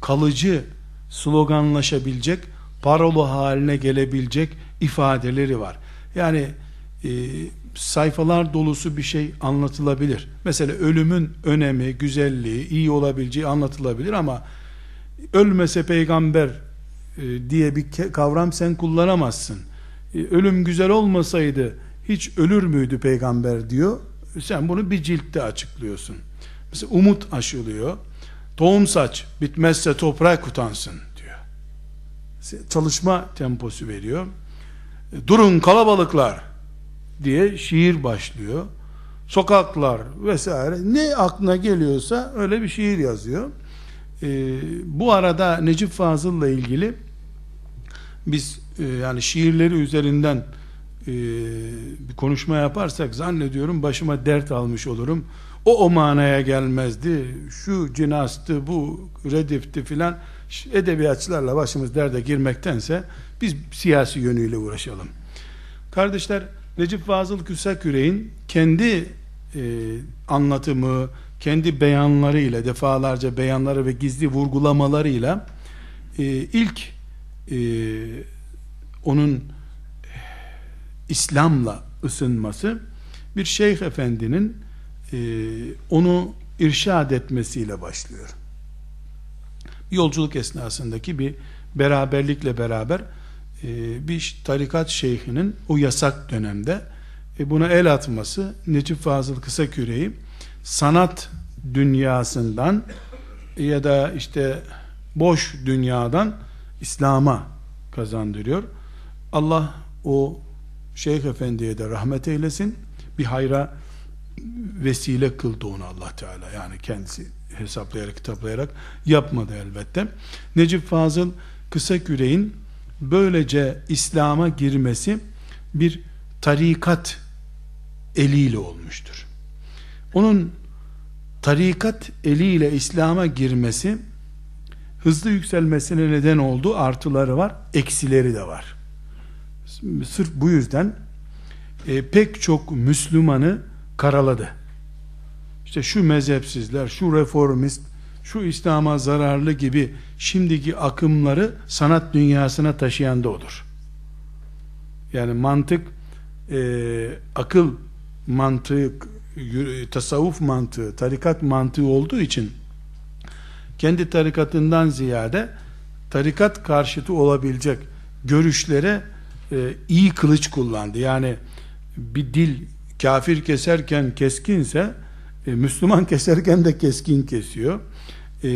kalıcı sloganlaşabilecek, parolu haline gelebilecek ifadeleri var. Yani e, sayfalar dolusu bir şey anlatılabilir. Mesela ölümün önemi, güzelliği, iyi olabileceği anlatılabilir ama ölmese peygamber e, diye bir kavram sen kullanamazsın. E, ölüm güzel olmasaydı hiç ölür müydü peygamber diyor. Sen bunu bir ciltte açıklıyorsun. Mesela umut aşılıyor. Tohum saç bitmezse toprak utansın diyor. Çalışma temposu veriyor. E, durun kalabalıklar diye şiir başlıyor. Sokaklar vesaire ne aklına geliyorsa öyle bir şiir yazıyor. Ee, bu arada Necip Fazıl'la ilgili biz e, yani şiirleri üzerinden e, bir konuşma yaparsak zannediyorum başıma dert almış olurum. O o manaya gelmezdi. Şu cinastı, bu redifti filan edebiyatçılarla başımız derde girmektense biz siyasi yönüyle uğraşalım. Kardeşler Necip Fazıl Küseküre'in kendi e, anlatımı, kendi beyanlarıyla, defalarca beyanları ve gizli vurgulamalarıyla e, ilk e, onun İslam'la ısınması bir şeyh efendinin e, onu irşad etmesiyle başlıyor. Yolculuk esnasındaki bir beraberlikle beraber e, bir tarikat şeyhinin o yasak dönemde e, buna el atması Necip Fazıl Kısaküre'yi sanat dünyasından ya da işte boş dünyadan İslam'a kazandırıyor. Allah o Şeyh Efendi'ye de rahmet eylesin. Bir hayra vesile kıldı onu Allah Teala. Yani kendisi hesaplayarak, kitaplayarak yapmadı elbette. Necip Fazıl kısa küreğin böylece İslam'a girmesi bir tarikat eliyle olmuştur. Onun tarikat eliyle İslam'a girmesi hızlı yükselmesine neden oldu. Artıları var, eksileri de var. Sırf bu yüzden e, pek çok Müslümanı karaladı. İşte şu mezhepsizler, şu reformist, şu İslam'a zararlı gibi şimdiki akımları sanat dünyasına taşıyan da olur. Yani mantık, e, akıl mantık, tasavvuf mantığı, tarikat mantığı olduğu için kendi tarikatından ziyade tarikat karşıtı olabilecek görüşlere e, iyi kılıç kullandı. Yani bir dil kafir keserken keskinse e, Müslüman keserken de keskin kesiyor. E,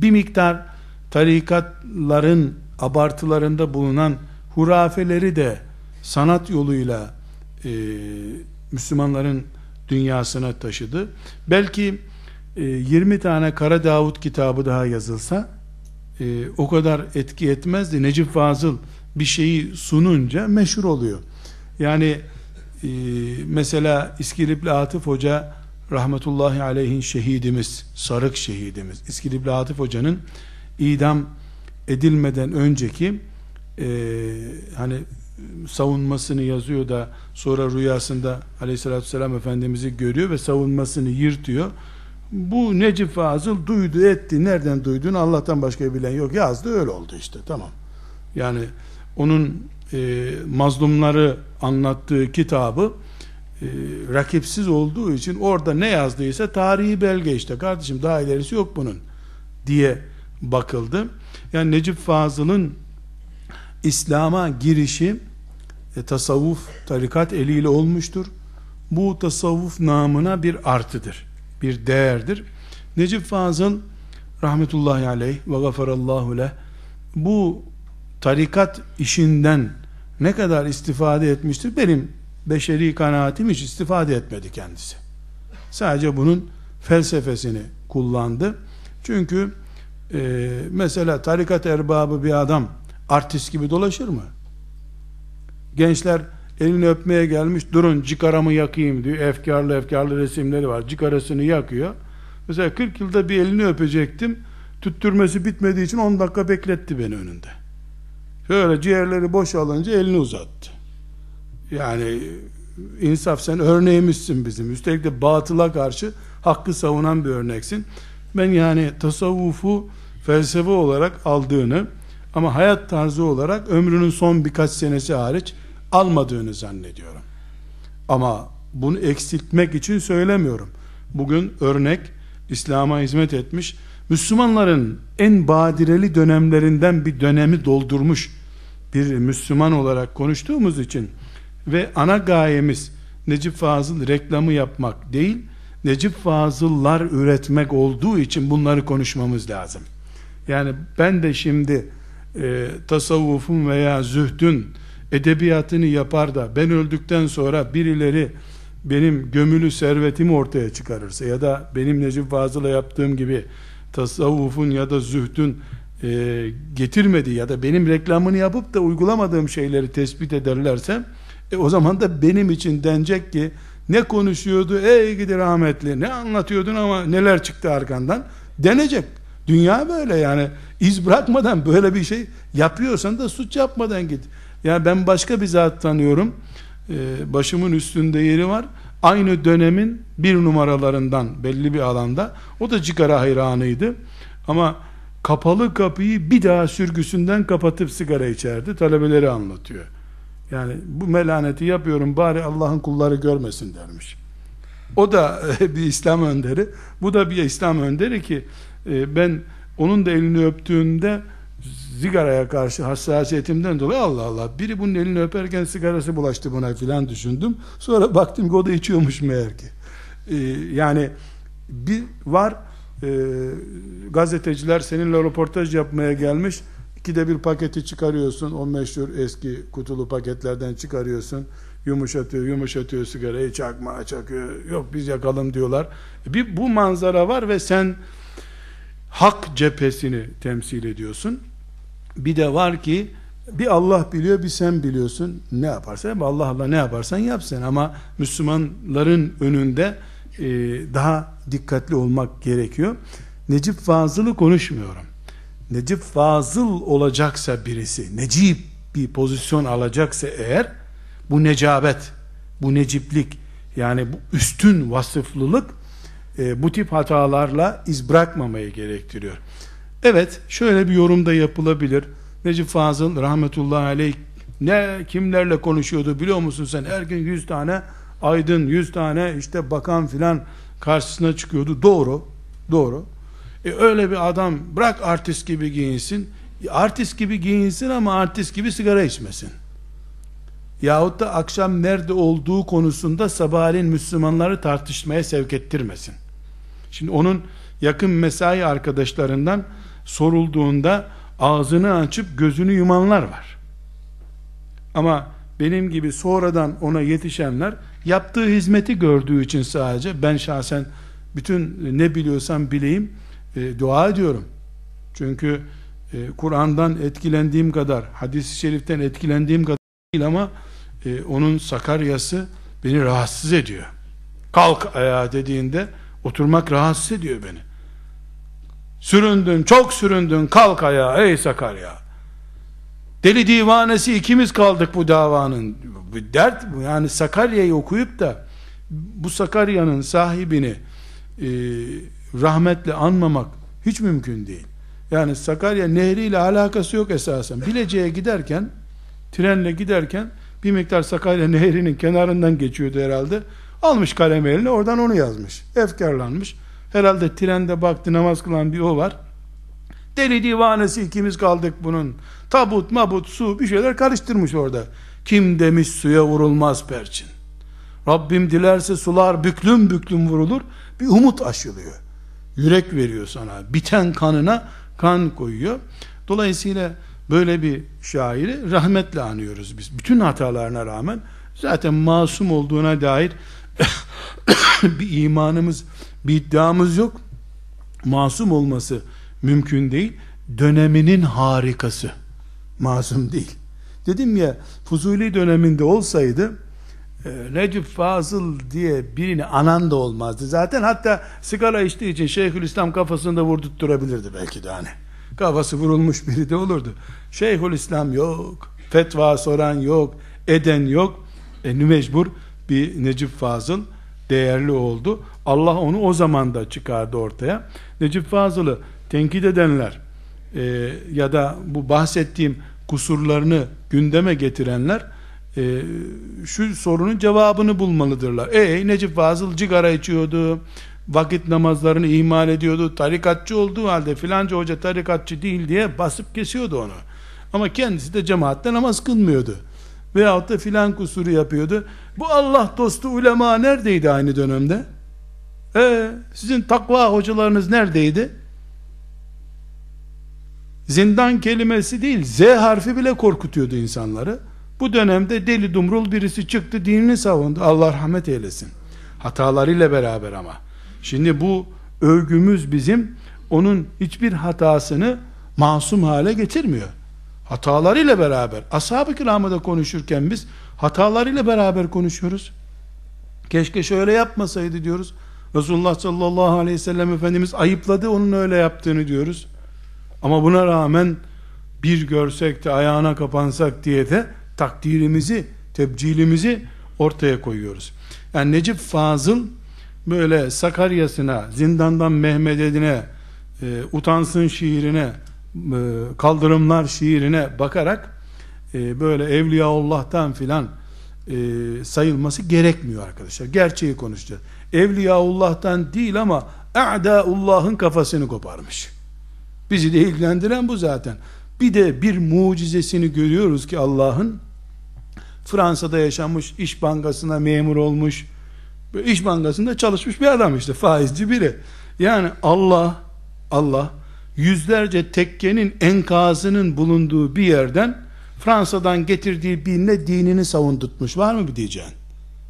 bir miktar tarikatların abartılarında bulunan hurafeleri de sanat yoluyla e, Müslümanların dünyasına taşıdı. Belki e, 20 tane Kara Davut kitabı daha yazılsa e, o kadar etki etmezdi. Necip Fazıl bir şeyi sununca meşhur oluyor. Yani e, mesela İskilipli Atıf Hoca rahmetullahi aleyhin şehidimiz, sarık şehidimiz. İskilipli Atıf Hoca'nın idam edilmeden önceki e, hani savunmasını yazıyor da sonra rüyasında aleyhissalatü vesselam Efendimiz'i görüyor ve savunmasını yırtıyor. Bu Necip Fazıl duydu etti. Nereden duyduğunu Allah'tan başka bilen yok. Yazdı öyle oldu işte tamam. Yani onun e, mazlumları anlattığı kitabı e, rakipsiz olduğu için orada ne yazdıysa tarihi belge işte kardeşim daha ilerisi yok bunun diye bakıldı. Yani Necip Fazıl'ın İslam'a girişi e, tasavvuf, tarikat eliyle olmuştur. Bu tasavvuf namına bir artıdır, bir değerdir. Necip Fazıl rahmetullahi aleyh ve gafarallahu leh bu tarikat işinden ne kadar istifade etmiştir? Benim beşeri kanaatim hiç istifade etmedi kendisi. Sadece bunun felsefesini kullandı. Çünkü e, mesela tarikat erbabı bir adam artist gibi dolaşır mı? Gençler elini öpmeye gelmiş durun cikaramı yakayım diyor. Efkarlı efkarlı resimleri var. Cikarasını yakıyor. Mesela 40 yılda bir elini öpecektim. Tüttürmesi bitmediği için 10 dakika bekletti beni önünde. Şöyle ciğerleri boşalınca elini uzattı. Yani insaf sen örneğimizsin bizim. Üstelik de batıla karşı hakkı savunan bir örneksin. Ben yani tasavvufu felsefe olarak aldığını ama hayat tarzı olarak ömrünün son birkaç senesi hariç almadığını zannediyorum. Ama bunu eksiltmek için söylemiyorum. Bugün örnek İslam'a hizmet etmiş Müslümanların en badireli dönemlerinden bir dönemi doldurmuş bir Müslüman olarak konuştuğumuz için ve ana gayemiz Necip Fazıl reklamı yapmak değil, Necip Fazıllar üretmek olduğu için bunları konuşmamız lazım. Yani ben de şimdi e, tasavvufun veya zühdün edebiyatını yapar da ben öldükten sonra birileri benim gömülü servetimi ortaya çıkarırsa ya da benim Necip Fazıl'a yaptığım gibi tasavvufun ya da zühdün e, getirmediği ya da benim reklamını yapıp da uygulamadığım şeyleri tespit ederlerse e, o zaman da benim için denecek ki ne konuşuyordu ey gidi rahmetli ne anlatıyordun ama neler çıktı arkandan denecek. Dünya böyle yani iz bırakmadan böyle bir şey yapıyorsan da suç yapmadan git. Yani ben başka bir zat tanıyorum. Ee, başımın üstünde yeri var. Aynı dönemin bir numaralarından belli bir alanda. O da cigara hayranıydı. Ama kapalı kapıyı bir daha sürgüsünden kapatıp sigara içerdi. Talebeleri anlatıyor. Yani bu melaneti yapıyorum bari Allah'ın kulları görmesin dermiş. O da bir İslam önderi. Bu da bir İslam önderi ki e, ben onun da elini öptüğünde sigaraya karşı hassasiyetimden dolayı Allah Allah biri bunun elini öperken sigarası bulaştı buna filan düşündüm. Sonra baktım ki o da içiyormuş meğer ki. Ee, yani bir var e, gazeteciler seninle röportaj yapmaya gelmiş ikide bir paketi çıkarıyorsun o meşhur eski kutulu paketlerden çıkarıyorsun. Yumuşatıyor yumuşatıyor sigarayı çakma çakıyor. Yok biz yakalım diyorlar. Bir bu manzara var ve sen hak cephesini temsil ediyorsun. Bir de var ki bir Allah biliyor bir sen biliyorsun. Ne yaparsan Allah Allah ne yaparsan yap sen. Ama Müslümanların önünde e, daha dikkatli olmak gerekiyor. Necip Fazıl'ı konuşmuyorum Necip Fazıl olacaksa birisi Necip bir pozisyon alacaksa eğer bu necabet bu neciplik yani bu üstün vasıflılık e, bu tip hatalarla iz bırakmamayı gerektiriyor Evet şöyle bir yorumda yapılabilir. Necip Fazıl rahmetullahi aleyh ne kimlerle konuşuyordu biliyor musun sen? Her gün yüz tane aydın, yüz tane işte bakan filan karşısına çıkıyordu. Doğru, doğru. E öyle bir adam bırak artist gibi giyinsin. Artist gibi giyinsin ama artist gibi sigara içmesin. Yahut da akşam nerede olduğu konusunda sabahleyin Müslümanları tartışmaya sevk ettirmesin. Şimdi onun yakın mesai arkadaşlarından sorulduğunda ağzını açıp gözünü yumanlar var. Ama benim gibi sonradan ona yetişenler yaptığı hizmeti gördüğü için sadece ben şahsen bütün ne biliyorsam bileyim e, dua ediyorum. Çünkü e, Kur'an'dan etkilendiğim kadar, hadis-i şeriften etkilendiğim kadar değil ama e, onun Sakaryası beni rahatsız ediyor. Kalk ayağa dediğinde oturmak rahatsız ediyor beni. Süründün, çok süründün, kalk ayağa ey Sakarya. Deli divanesi ikimiz kaldık bu davanın. Bu dert bu. Yani Sakarya'yı okuyup da bu Sakarya'nın sahibini e, rahmetle anmamak hiç mümkün değil. Yani Sakarya nehriyle alakası yok esasen. Bilecik'e giderken, trenle giderken bir miktar Sakarya nehrinin kenarından geçiyordu herhalde. Almış kalem eline oradan onu yazmış. Efkarlanmış. Herhalde trende baktı namaz kılan bir o var. Deli divanesi ikimiz kaldık bunun. Tabut mabut su bir şeyler karıştırmış orada. Kim demiş suya vurulmaz perçin. Rabbim dilerse sular büklüm büklüm vurulur. Bir umut aşılıyor. Yürek veriyor sana. Biten kanına kan koyuyor. Dolayısıyla böyle bir şairi rahmetle anıyoruz biz. Bütün hatalarına rağmen zaten masum olduğuna dair bir imanımız bir iddiamız yok. Masum olması mümkün değil. Döneminin harikası. Masum değil. Dedim ya Fuzuli döneminde olsaydı Necip Fazıl diye birini anan da olmazdı. Zaten hatta sigara içtiği için Şeyhülislam kafasında vurdurtturabilirdi belki de hani. Kafası vurulmuş biri de olurdu. Şeyhülislam yok. Fetva soran yok. Eden yok. E, mecbur bir Necip Fazıl değerli oldu. Allah onu o zaman da çıkardı ortaya. Necip Fazıl'ı tenkit edenler e, ya da bu bahsettiğim kusurlarını gündeme getirenler e, şu sorunun cevabını bulmalıdırlar. E Necip Fazıl cigara içiyordu, vakit namazlarını ihmal ediyordu, tarikatçı olduğu halde filanca hoca tarikatçı değil diye basıp kesiyordu onu. Ama kendisi de cemaatte namaz kılmıyordu. Veyahut da filan kusuru yapıyordu. Bu Allah dostu ulema neredeydi aynı dönemde? E, sizin takva hocalarınız neredeydi? Zindan kelimesi değil, Z harfi bile korkutuyordu insanları. Bu dönemde deli dumrul birisi çıktı dinini savundu. Allah rahmet eylesin. Hatalarıyla beraber ama. Şimdi bu övgümüz bizim onun hiçbir hatasını masum hale getirmiyor. Hatalarıyla beraber. Ashab-ı kiramı da konuşurken biz hatalarıyla beraber konuşuyoruz. Keşke şöyle yapmasaydı diyoruz. Resulullah sallallahu aleyhi ve sellem Efendimiz ayıpladı onun öyle yaptığını diyoruz. Ama buna rağmen bir görsek de ayağına kapansak diye de takdirimizi, tebcilimizi ortaya koyuyoruz. Yani Necip Fazıl böyle Sakarya'sına, zindandan Mehmet'ine, e, utansın şiirine, e, kaldırımlar şiirine bakarak e, böyle Evliyaullah'tan filan e, sayılması gerekmiyor arkadaşlar. Gerçeği konuşacağız. Evliyaullah'tan değil ama A'daullah'ın kafasını koparmış. Bizi de ilgilendiren bu zaten. Bir de bir mucizesini görüyoruz ki Allah'ın Fransa'da yaşamış, iş bankasına memur olmuş, iş bankasında çalışmış bir adam işte, faizci biri. Yani Allah, Allah yüzlerce tekkenin enkazının bulunduğu bir yerden Fransa'dan getirdiği birine dinini savundurtmuş. Var mı bir diyeceğin?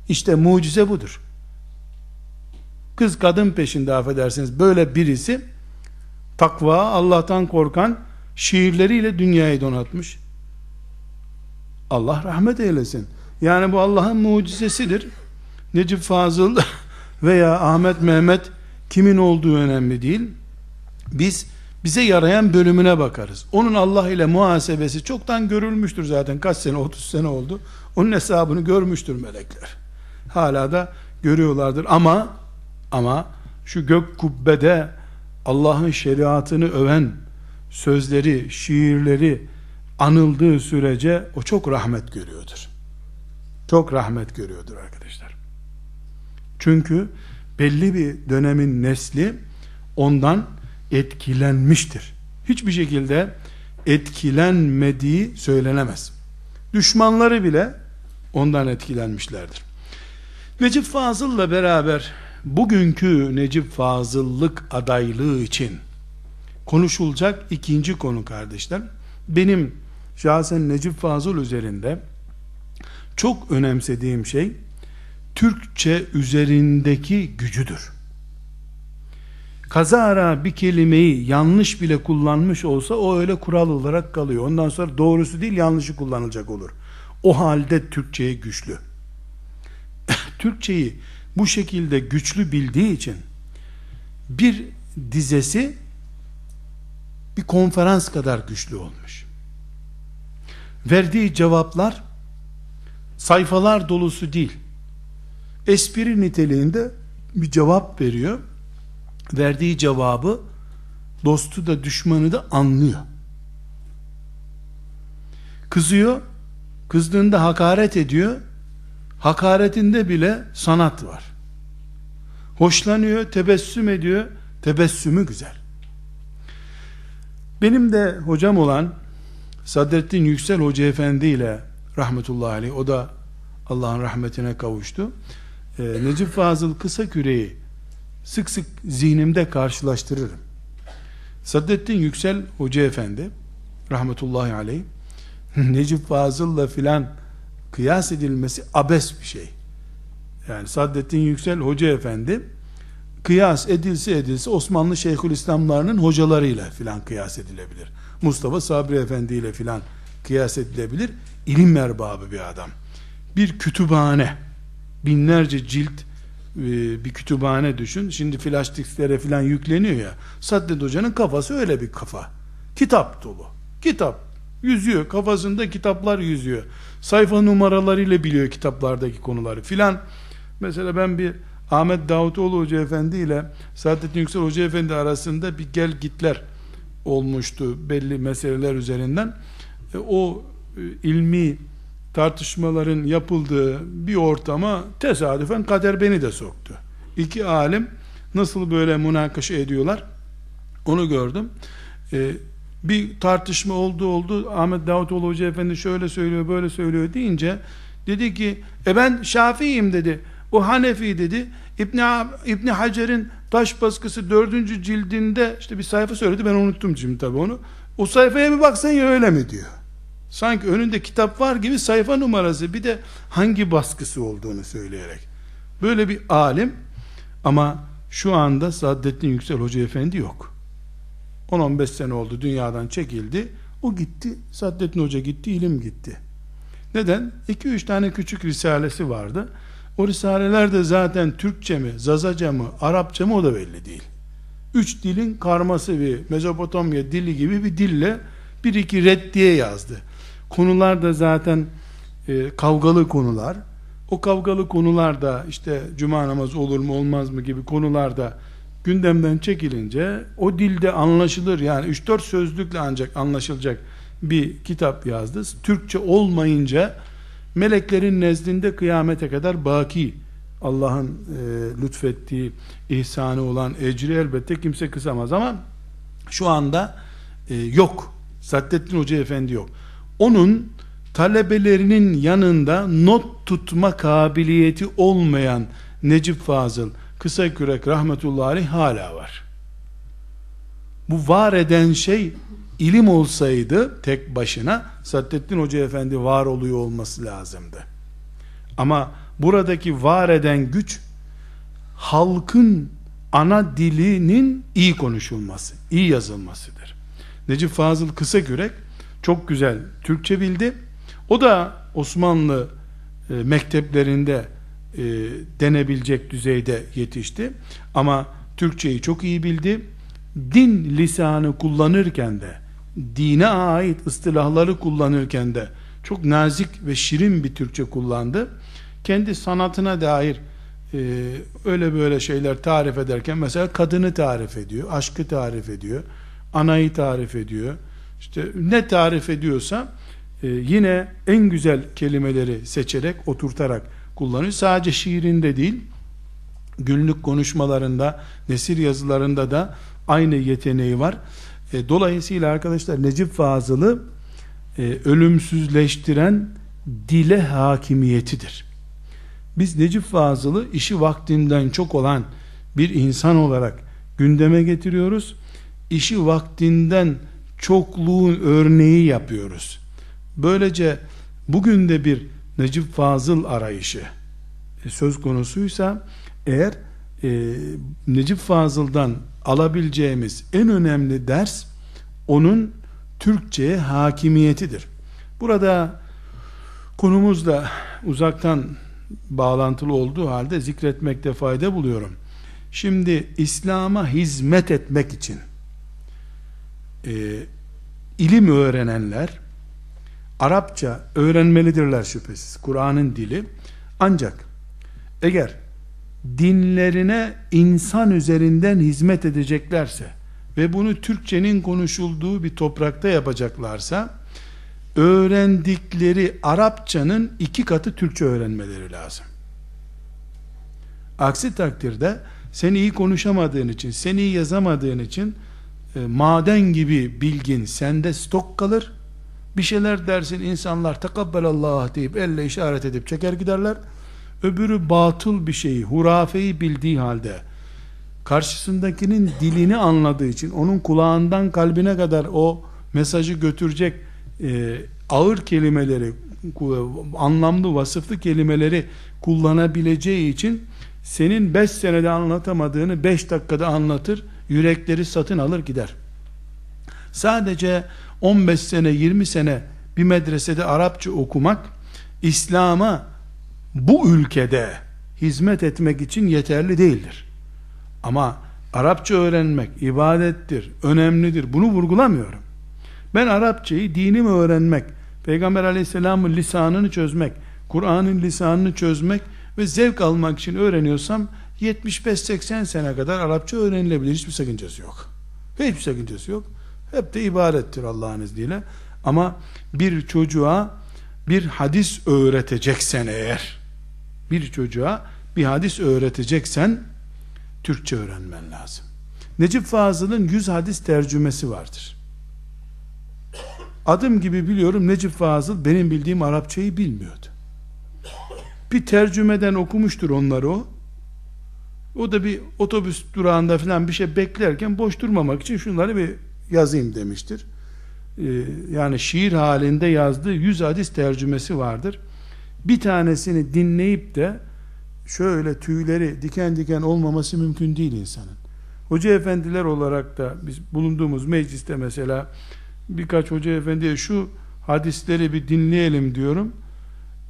İşte mucize budur. Kız kadın peşinde affedersiniz. Böyle birisi takva, Allah'tan korkan şiirleriyle dünyayı donatmış. Allah rahmet eylesin. Yani bu Allah'ın mucizesidir. Necip Fazıl veya Ahmet Mehmet kimin olduğu önemli değil. Biz bize yarayan bölümüne bakarız. Onun Allah ile muhasebesi çoktan görülmüştür zaten. Kaç sene 30 sene oldu. Onun hesabını görmüştür melekler. Hala da görüyorlardır ama ama şu gök kubbede Allah'ın şeriatını öven sözleri, şiirleri anıldığı sürece o çok rahmet görüyordur. Çok rahmet görüyordur arkadaşlar. Çünkü belli bir dönemin nesli ondan etkilenmiştir. Hiçbir şekilde etkilenmediği söylenemez. Düşmanları bile ondan etkilenmişlerdir. Necip Fazıl'la beraber bugünkü Necip Fazıllık adaylığı için konuşulacak ikinci konu kardeşler. Benim şahsen Necip Fazıl üzerinde çok önemsediğim şey Türkçe üzerindeki gücüdür. Kazara bir kelimeyi yanlış bile kullanmış olsa o öyle kural olarak kalıyor. Ondan sonra doğrusu değil yanlışı kullanılacak olur. O halde Türkçe'ye güçlü. Türkçeyi bu şekilde güçlü bildiği için bir dizesi bir konferans kadar güçlü olmuş. Verdiği cevaplar sayfalar dolusu değil. Espri niteliğinde bir cevap veriyor. Verdiği cevabı dostu da düşmanı da anlıyor. Kızıyor, kızdığında hakaret ediyor. Hakaretinde bile sanat var. Hoşlanıyor, tebessüm ediyor. Tebessümü güzel. Benim de hocam olan Sadrettin Yüksel Hoca Efendi ile rahmetullahi aleyh o da Allah'ın rahmetine kavuştu. Ee, Necip Fazıl Kısa Küre'yi sık sık zihnimde karşılaştırırım. Sadrettin Yüksel Hoca Efendi rahmetullahi aleyh Necip Fazıl'la filan kıyas edilmesi abes bir şey. Yani Saddettin Yüksel Hoca Efendi kıyas edilse edilse Osmanlı Şeyhülislamlarının hocalarıyla filan kıyas edilebilir. Mustafa Sabri Efendi ile filan kıyas edilebilir. İlim erbabı bir adam. Bir kütüphane, binlerce cilt e, bir kütüphane düşün. Şimdi flash disklere filan yükleniyor ya. Saddet Hoca'nın kafası öyle bir kafa. Kitap dolu. Kitap. Yüzüyor. Kafasında kitaplar yüzüyor. Sayfa numaralarıyla biliyor kitaplardaki konuları filan. Mesela ben bir Ahmet Davutoğlu Hoca Efendi ile Saadettin Yüksel Hoca Efendi arasında bir gel gitler olmuştu belli meseleler üzerinden. E, o e, ilmi tartışmaların yapıldığı bir ortama tesadüfen kader beni de soktu. İki alim nasıl böyle münakaşa ediyorlar onu gördüm. Ee, bir tartışma oldu oldu Ahmet Davutoğlu Hoca Efendi şöyle söylüyor böyle söylüyor deyince dedi ki e ben Şafii'yim dedi o Hanefi dedi İbni, İbni Hacer'in taş baskısı dördüncü cildinde işte bir sayfa söyledi ben unuttum şimdi tabi onu o sayfaya bir baksan ya öyle mi diyor sanki önünde kitap var gibi sayfa numarası bir de hangi baskısı olduğunu söyleyerek böyle bir alim ama şu anda Saadettin Yüksel Hoca Efendi yok 10-15 sene oldu dünyadan çekildi. O gitti. Saddettin Hoca gitti. ilim gitti. Neden? 2-3 tane küçük risalesi vardı. O risaleler de zaten Türkçe mi, Zazaca mı, Arapça mı o da belli değil. Üç dilin karması bir Mezopotamya dili gibi bir dille bir iki reddiye yazdı. Konular da zaten e, kavgalı konular. O kavgalı konularda işte cuma namazı olur mu olmaz mı gibi konularda gündemden çekilince o dilde anlaşılır yani 3-4 sözlükle ancak anlaşılacak bir kitap yazdı. Türkçe olmayınca meleklerin nezdinde kıyamete kadar baki Allah'ın e, lütfettiği ihsanı olan ecri elbette kimse kısamaz ama şu anda e, yok. Saddettin Hoca Efendi yok. Onun talebelerinin yanında not tutma kabiliyeti olmayan Necip Fazıl kısa kürek rahmetullahi hala var. Bu var eden şey ilim olsaydı tek başına Saddettin Hoca Efendi var oluyor olması lazımdı. Ama buradaki var eden güç halkın ana dilinin iyi konuşulması, iyi yazılmasıdır. Necip Fazıl Kısakürek çok güzel Türkçe bildi. O da Osmanlı e, mekteplerinde e, denebilecek düzeyde yetişti. Ama Türkçeyi çok iyi bildi. Din lisanı kullanırken de, dine ait ıstılahları kullanırken de çok nazik ve şirin bir Türkçe kullandı. Kendi sanatına dair e, öyle böyle şeyler tarif ederken mesela kadını tarif ediyor, aşkı tarif ediyor, anayı tarif ediyor. İşte ne tarif ediyorsa e, yine en güzel kelimeleri seçerek, oturtarak kullanıyor. Sadece şiirinde değil, günlük konuşmalarında, nesir yazılarında da aynı yeteneği var. E, dolayısıyla arkadaşlar Necip Fazıl'ı e, ölümsüzleştiren dile hakimiyetidir. Biz Necip Fazıl'ı işi vaktinden çok olan bir insan olarak gündeme getiriyoruz. İşi vaktinden çokluğun örneği yapıyoruz. Böylece bugün de bir Necip Fazıl arayışı e, söz konusuysa eğer e, Necip Fazıl'dan alabileceğimiz en önemli ders onun Türkçe'ye hakimiyetidir. Burada konumuzla uzaktan bağlantılı olduğu halde zikretmekte fayda buluyorum. Şimdi İslam'a hizmet etmek için e, ilim öğrenenler Arapça öğrenmelidirler şüphesiz. Kur'an'ın dili. Ancak eğer dinlerine insan üzerinden hizmet edeceklerse ve bunu Türkçenin konuşulduğu bir toprakta yapacaklarsa öğrendikleri Arapçanın iki katı Türkçe öğrenmeleri lazım. Aksi takdirde sen iyi konuşamadığın için, sen iyi yazamadığın için e, maden gibi bilgin sende stok kalır bir şeyler dersin insanlar tekabbelallah deyip elle işaret edip çeker giderler. Öbürü batıl bir şeyi, hurafeyi bildiği halde karşısındakinin dilini anladığı için onun kulağından kalbine kadar o mesajı götürecek e, ağır kelimeleri anlamlı vasıflı kelimeleri kullanabileceği için senin 5 senede anlatamadığını 5 dakikada anlatır yürekleri satın alır gider. Sadece 15 sene 20 sene bir medresede Arapça okumak İslam'a bu ülkede hizmet etmek için yeterli değildir. Ama Arapça öğrenmek ibadettir, önemlidir. Bunu vurgulamıyorum. Ben Arapçayı dinimi öğrenmek, Peygamber aleyhisselamın lisanını çözmek, Kur'an'ın lisanını çözmek ve zevk almak için öğreniyorsam 75-80 sene kadar Arapça öğrenilebilir. Hiçbir sakıncası yok. Hiçbir sakıncası yok. Hep de ibarettir Allah'ın izniyle. Ama bir çocuğa bir hadis öğreteceksen eğer bir çocuğa bir hadis öğreteceksen Türkçe öğrenmen lazım. Necip Fazıl'ın 100 hadis tercümesi vardır. Adım gibi biliyorum Necip Fazıl benim bildiğim Arapçayı bilmiyordu. Bir tercümeden okumuştur onları o. O da bir otobüs durağında falan bir şey beklerken boş durmamak için şunları bir yazayım demiştir. Ee, yani şiir halinde yazdığı yüz hadis tercümesi vardır. Bir tanesini dinleyip de şöyle tüyleri diken diken olmaması mümkün değil insanın. Hoca efendiler olarak da biz bulunduğumuz mecliste mesela birkaç hoca efendiye şu hadisleri bir dinleyelim diyorum.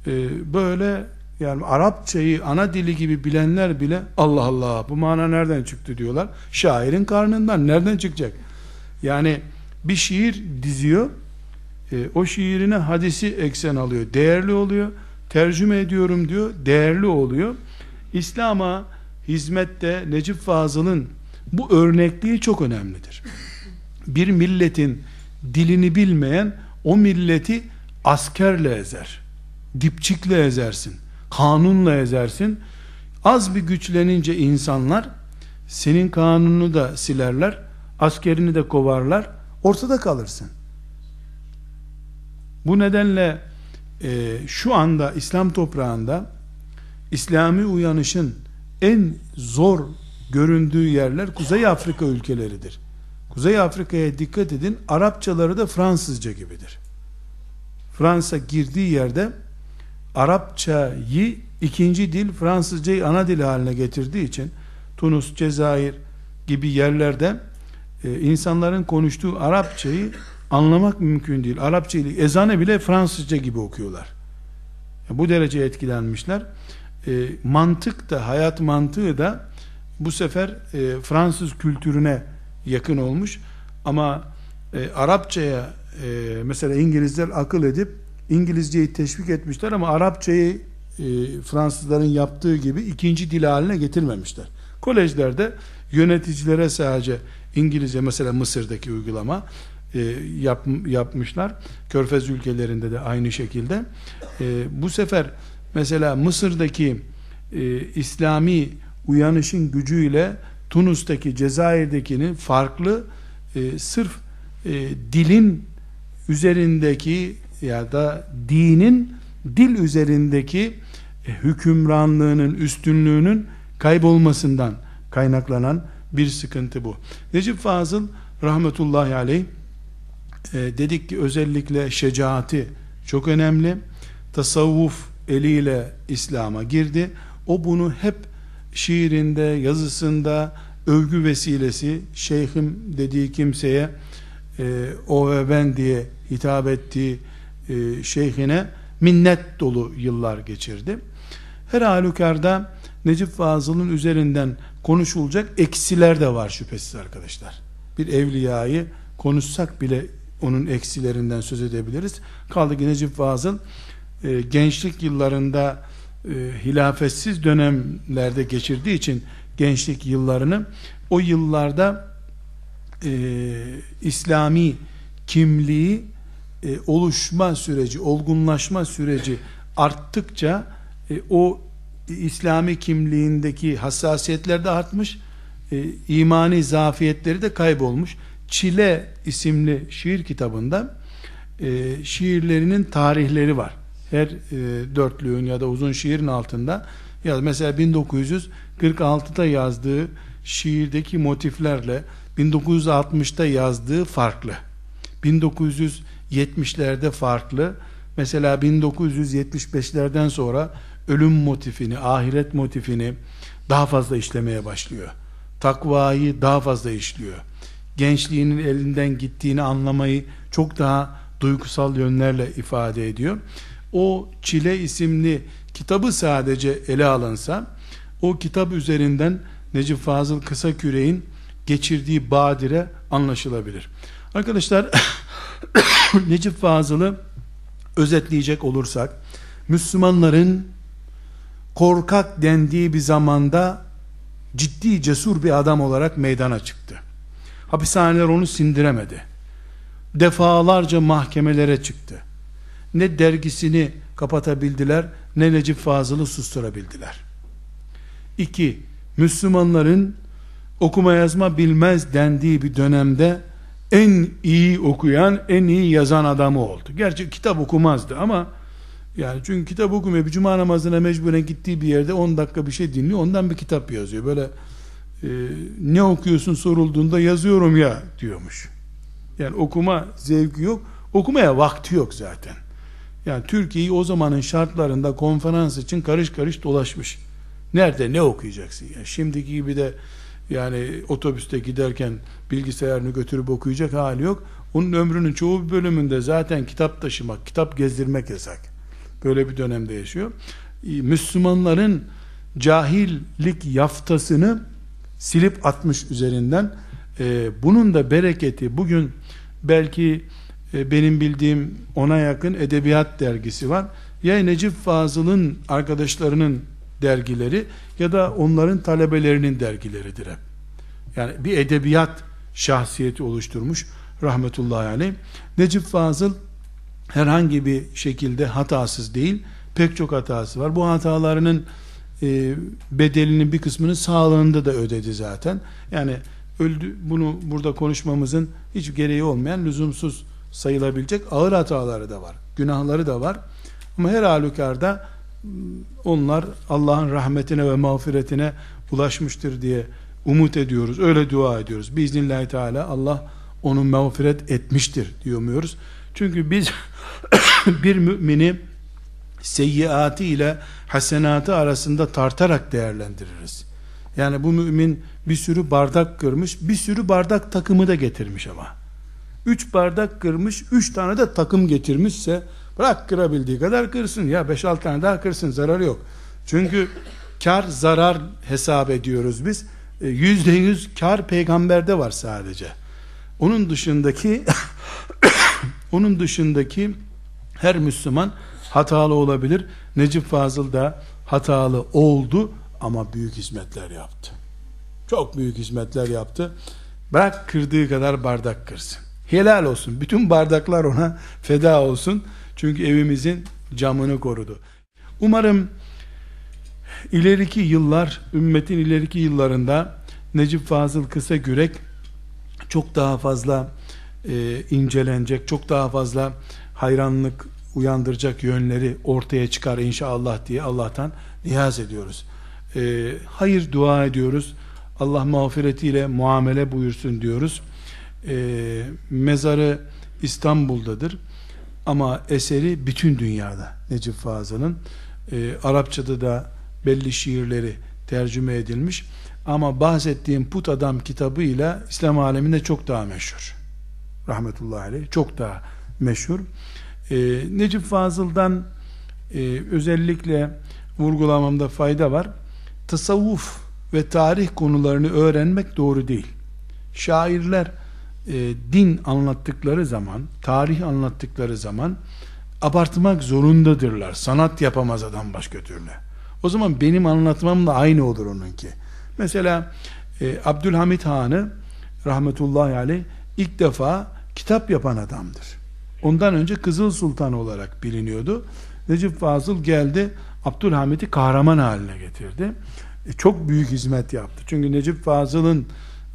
Ee, böyle yani Arapçayı ana dili gibi bilenler bile Allah Allah bu mana nereden çıktı diyorlar. Şairin karnından nereden çıkacak? Yani bir şiir diziyor. E, o şiirine hadisi eksen alıyor. Değerli oluyor. Tercüme ediyorum diyor. Değerli oluyor. İslam'a hizmette Necip Fazıl'ın bu örnekliği çok önemlidir. Bir milletin dilini bilmeyen o milleti askerle ezer. Dipçikle ezersin. Kanunla ezersin. Az bir güçlenince insanlar senin kanunu da silerler, askerini de kovarlar, ortada kalırsın. Bu nedenle e, şu anda İslam toprağında İslami uyanışın en zor göründüğü yerler Kuzey Afrika ülkeleridir. Kuzey Afrika'ya dikkat edin. Arapçaları da Fransızca gibidir. Fransa girdiği yerde Arapçayı ikinci dil Fransızcayı ana dil haline getirdiği için Tunus, Cezayir gibi yerlerde e, insanların konuştuğu Arapçayı anlamak mümkün değil. Arapçayı ezanı bile Fransızca gibi okuyorlar. bu derece etkilenmişler. E, mantık da hayat mantığı da bu sefer e, Fransız kültürüne yakın olmuş. Ama e, Arapçaya e, mesela İngilizler akıl edip İngilizceyi teşvik etmişler ama Arapçayı e, Fransızların yaptığı gibi ikinci dil haline getirmemişler. Kolejlerde yöneticilere sadece İngilizce mesela Mısır'daki uygulama e, yap, yapmışlar. Körfez ülkelerinde de aynı şekilde. E, bu sefer mesela Mısır'daki e, İslami uyanışın gücüyle Tunus'taki Cezayir'dekinin farklı e, sırf e, dilin üzerindeki ya da dinin dil üzerindeki e, hükümranlığının üstünlüğünün kaybolmasından kaynaklanan bir sıkıntı bu. Necip Fazıl rahmetullahi aleyh e, dedik ki özellikle şecaati çok önemli. Tasavvuf eliyle İslam'a girdi. O bunu hep şiirinde, yazısında övgü vesilesi şeyhim dediği kimseye e, o ve ben diye hitap ettiği e, şeyhine minnet dolu yıllar geçirdi. Her halükarda Necip Fazıl'ın üzerinden konuşulacak eksiler de var şüphesiz arkadaşlar. Bir evliyayı konuşsak bile onun eksilerinden söz edebiliriz. Kaldı ki Necip Fazıl e, gençlik yıllarında e, hilafetsiz dönemlerde geçirdiği için gençlik yıllarını o yıllarda e, İslami kimliği e, oluşma süreci, olgunlaşma süreci arttıkça e, o İslami kimliğindeki hassasiyetler de artmış, e, imani zafiyetleri de kaybolmuş. Çile isimli şiir kitabında e, şiirlerinin tarihleri var. Her e, dörtlüğün ya da uzun şiirin altında ya mesela 1946'da yazdığı şiirdeki motiflerle 1960'ta yazdığı farklı. 1970'lerde farklı. Mesela 1975'lerden sonra ölüm motifini, ahiret motifini daha fazla işlemeye başlıyor. Takvayı daha fazla işliyor. Gençliğinin elinden gittiğini anlamayı çok daha duygusal yönlerle ifade ediyor. O Çile isimli kitabı sadece ele alınsa, o kitap üzerinden Necip Fazıl Kısa Küreğin geçirdiği badire anlaşılabilir. Arkadaşlar Necip Fazıl'ı özetleyecek olursak Müslümanların korkak dendiği bir zamanda ciddi cesur bir adam olarak meydana çıktı. Hapishaneler onu sindiremedi. Defalarca mahkemelere çıktı. ne dergisini kapatabildiler ne Necip Fazıl'ı susturabildiler. İki, Müslümanların okuma yazma bilmez dendiği bir dönemde en iyi okuyan, en iyi yazan adamı oldu. Gerçi kitap okumazdı ama yani çünkü kitap okumuyor. Bir cuma namazına mecburen gittiği bir yerde 10 dakika bir şey dinliyor. Ondan bir kitap yazıyor. Böyle e, ne okuyorsun sorulduğunda yazıyorum ya diyormuş. Yani okuma zevki yok. Okumaya vakti yok zaten. Yani Türkiye'yi o zamanın şartlarında konferans için karış karış dolaşmış. Nerede ne okuyacaksın? Yani şimdiki gibi de yani otobüste giderken bilgisayarını götürüp okuyacak hali yok. Onun ömrünün çoğu bölümünde zaten kitap taşımak, kitap gezdirmek yasak. Böyle bir dönemde yaşıyor. Müslümanların cahillik yaftasını silip atmış üzerinden. Ee, bunun da bereketi bugün belki e, benim bildiğim ona yakın edebiyat dergisi var. Ya Necip Fazıl'ın arkadaşlarının dergileri ya da onların talebelerinin dergileridir hep. Yani bir edebiyat şahsiyeti oluşturmuş rahmetullahi aleyh. Necip Fazıl herhangi bir şekilde hatasız değil. Pek çok hatası var. Bu hatalarının e, bedelinin bir kısmını sağlığında da ödedi zaten. Yani öldü bunu burada konuşmamızın hiç gereği olmayan lüzumsuz sayılabilecek ağır hataları da var. Günahları da var. Ama her halükarda onlar Allah'ın rahmetine ve mağfiretine ulaşmıştır diye umut ediyoruz. Öyle dua ediyoruz. Biiznillahü teala Allah onu mağfiret etmiştir diyemiyoruz. Çünkü biz bir mümini seyyiatı ile hasenatı arasında tartarak değerlendiririz. Yani bu mümin bir sürü bardak kırmış, bir sürü bardak takımı da getirmiş ama. Üç bardak kırmış, üç tane de takım getirmişse Bırak kırabildiği kadar kırsın ya 5-6 tane daha kırsın zararı yok. Çünkü kar zarar hesap ediyoruz biz. E, yüzde yüz kar peygamberde var sadece. Onun dışındaki onun dışındaki her Müslüman hatalı olabilir. Necip Fazıl da hatalı oldu ama büyük hizmetler yaptı. Çok büyük hizmetler yaptı. Bırak kırdığı kadar bardak kırsın. Helal olsun. Bütün bardaklar ona feda olsun. Çünkü evimizin camını korudu. Umarım ileriki yıllar, ümmetin ileriki yıllarında Necip Fazıl Kısa Gürek çok daha fazla e, incelenecek, çok daha fazla hayranlık uyandıracak yönleri ortaya çıkar inşallah diye Allah'tan niyaz ediyoruz. E, hayır dua ediyoruz. Allah mağfiretiyle muamele buyursun diyoruz. E, mezarı İstanbul'dadır. Ama eseri bütün dünyada Necip Fazıl'ın e, Arapçada da belli şiirleri tercüme edilmiş. Ama bahsettiğim Put Adam kitabıyla İslam aleminde çok daha meşhur. Rahmetullahi aleyh. Çok daha meşhur. E, Necip Fazıl'dan e, özellikle vurgulamamda fayda var. Tasavvuf ve tarih konularını öğrenmek doğru değil. Şairler e, din anlattıkları zaman, tarih anlattıkları zaman abartmak zorundadırlar. Sanat yapamaz adam başka türlü. O zaman benim anlatmam da aynı olur onunki. Mesela e, Abdülhamit Han'ı rahmetullahi aleyh ilk defa kitap yapan adamdır. Ondan önce Kızıl Sultan olarak biliniyordu. Necip Fazıl geldi Abdülhamit'i kahraman haline getirdi. E, çok büyük hizmet yaptı. Çünkü Necip Fazıl'ın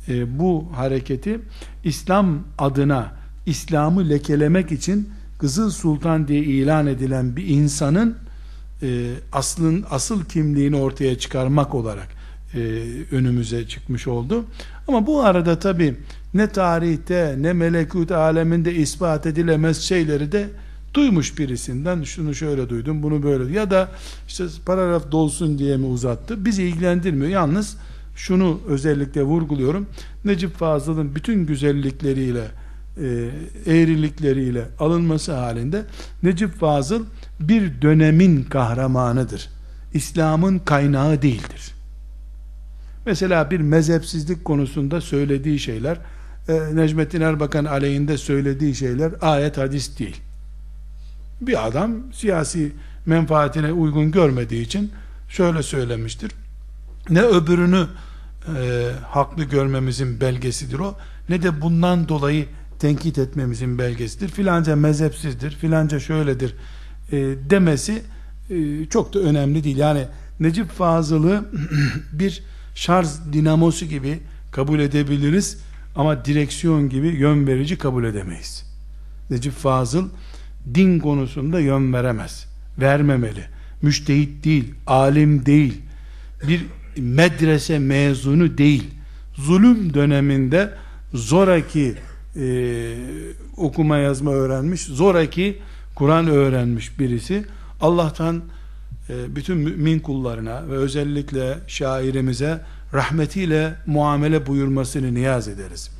e, bu hareketi İslam adına İslam'ı lekelemek için Kızıl Sultan diye ilan edilen bir insanın e, aslın asıl kimliğini ortaya çıkarmak olarak e, önümüze çıkmış oldu. Ama bu arada tabi ne tarihte ne melekut aleminde ispat edilemez şeyleri de duymuş birisinden şunu şöyle duydum bunu böyle ya da işte paragraf dolsun diye mi uzattı bizi ilgilendirmiyor yalnız şunu özellikle vurguluyorum. Necip Fazıl'ın bütün güzellikleriyle e, eğrilikleriyle alınması halinde Necip Fazıl bir dönemin kahramanıdır. İslam'ın kaynağı değildir. Mesela bir mezhepsizlik konusunda söylediği şeyler e, Necmettin Erbakan aleyhinde söylediği şeyler ayet hadis değil. Bir adam siyasi menfaatine uygun görmediği için şöyle söylemiştir ne öbürünü e, haklı görmemizin belgesidir o ne de bundan dolayı tenkit etmemizin belgesidir. Filanca mezhepsizdir, filanca şöyledir e, demesi e, çok da önemli değil. Yani Necip Fazıl'ı bir şarj dinamosu gibi kabul edebiliriz ama direksiyon gibi yön verici kabul edemeyiz. Necip Fazıl din konusunda yön veremez. Vermemeli. Müştehit değil, alim değil. Bir medrese mezunu değil. Zulüm döneminde zoraki e, okuma yazma öğrenmiş, zoraki Kur'an öğrenmiş birisi. Allah'tan e, bütün mümin kullarına ve özellikle şairimize rahmetiyle muamele buyurmasını niyaz ederiz.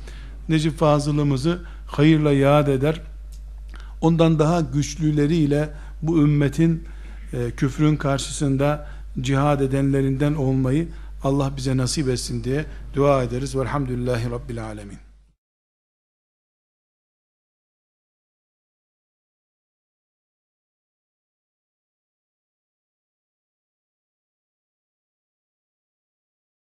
Necip Fazıl'ımızı hayırla yad eder. Ondan daha güçlüleriyle bu ümmetin e, küfrün karşısında cihad edenlerinden olmayı Allah bize nasip etsin diye dua ederiz. Velhamdülillahi Rabbil Alemin.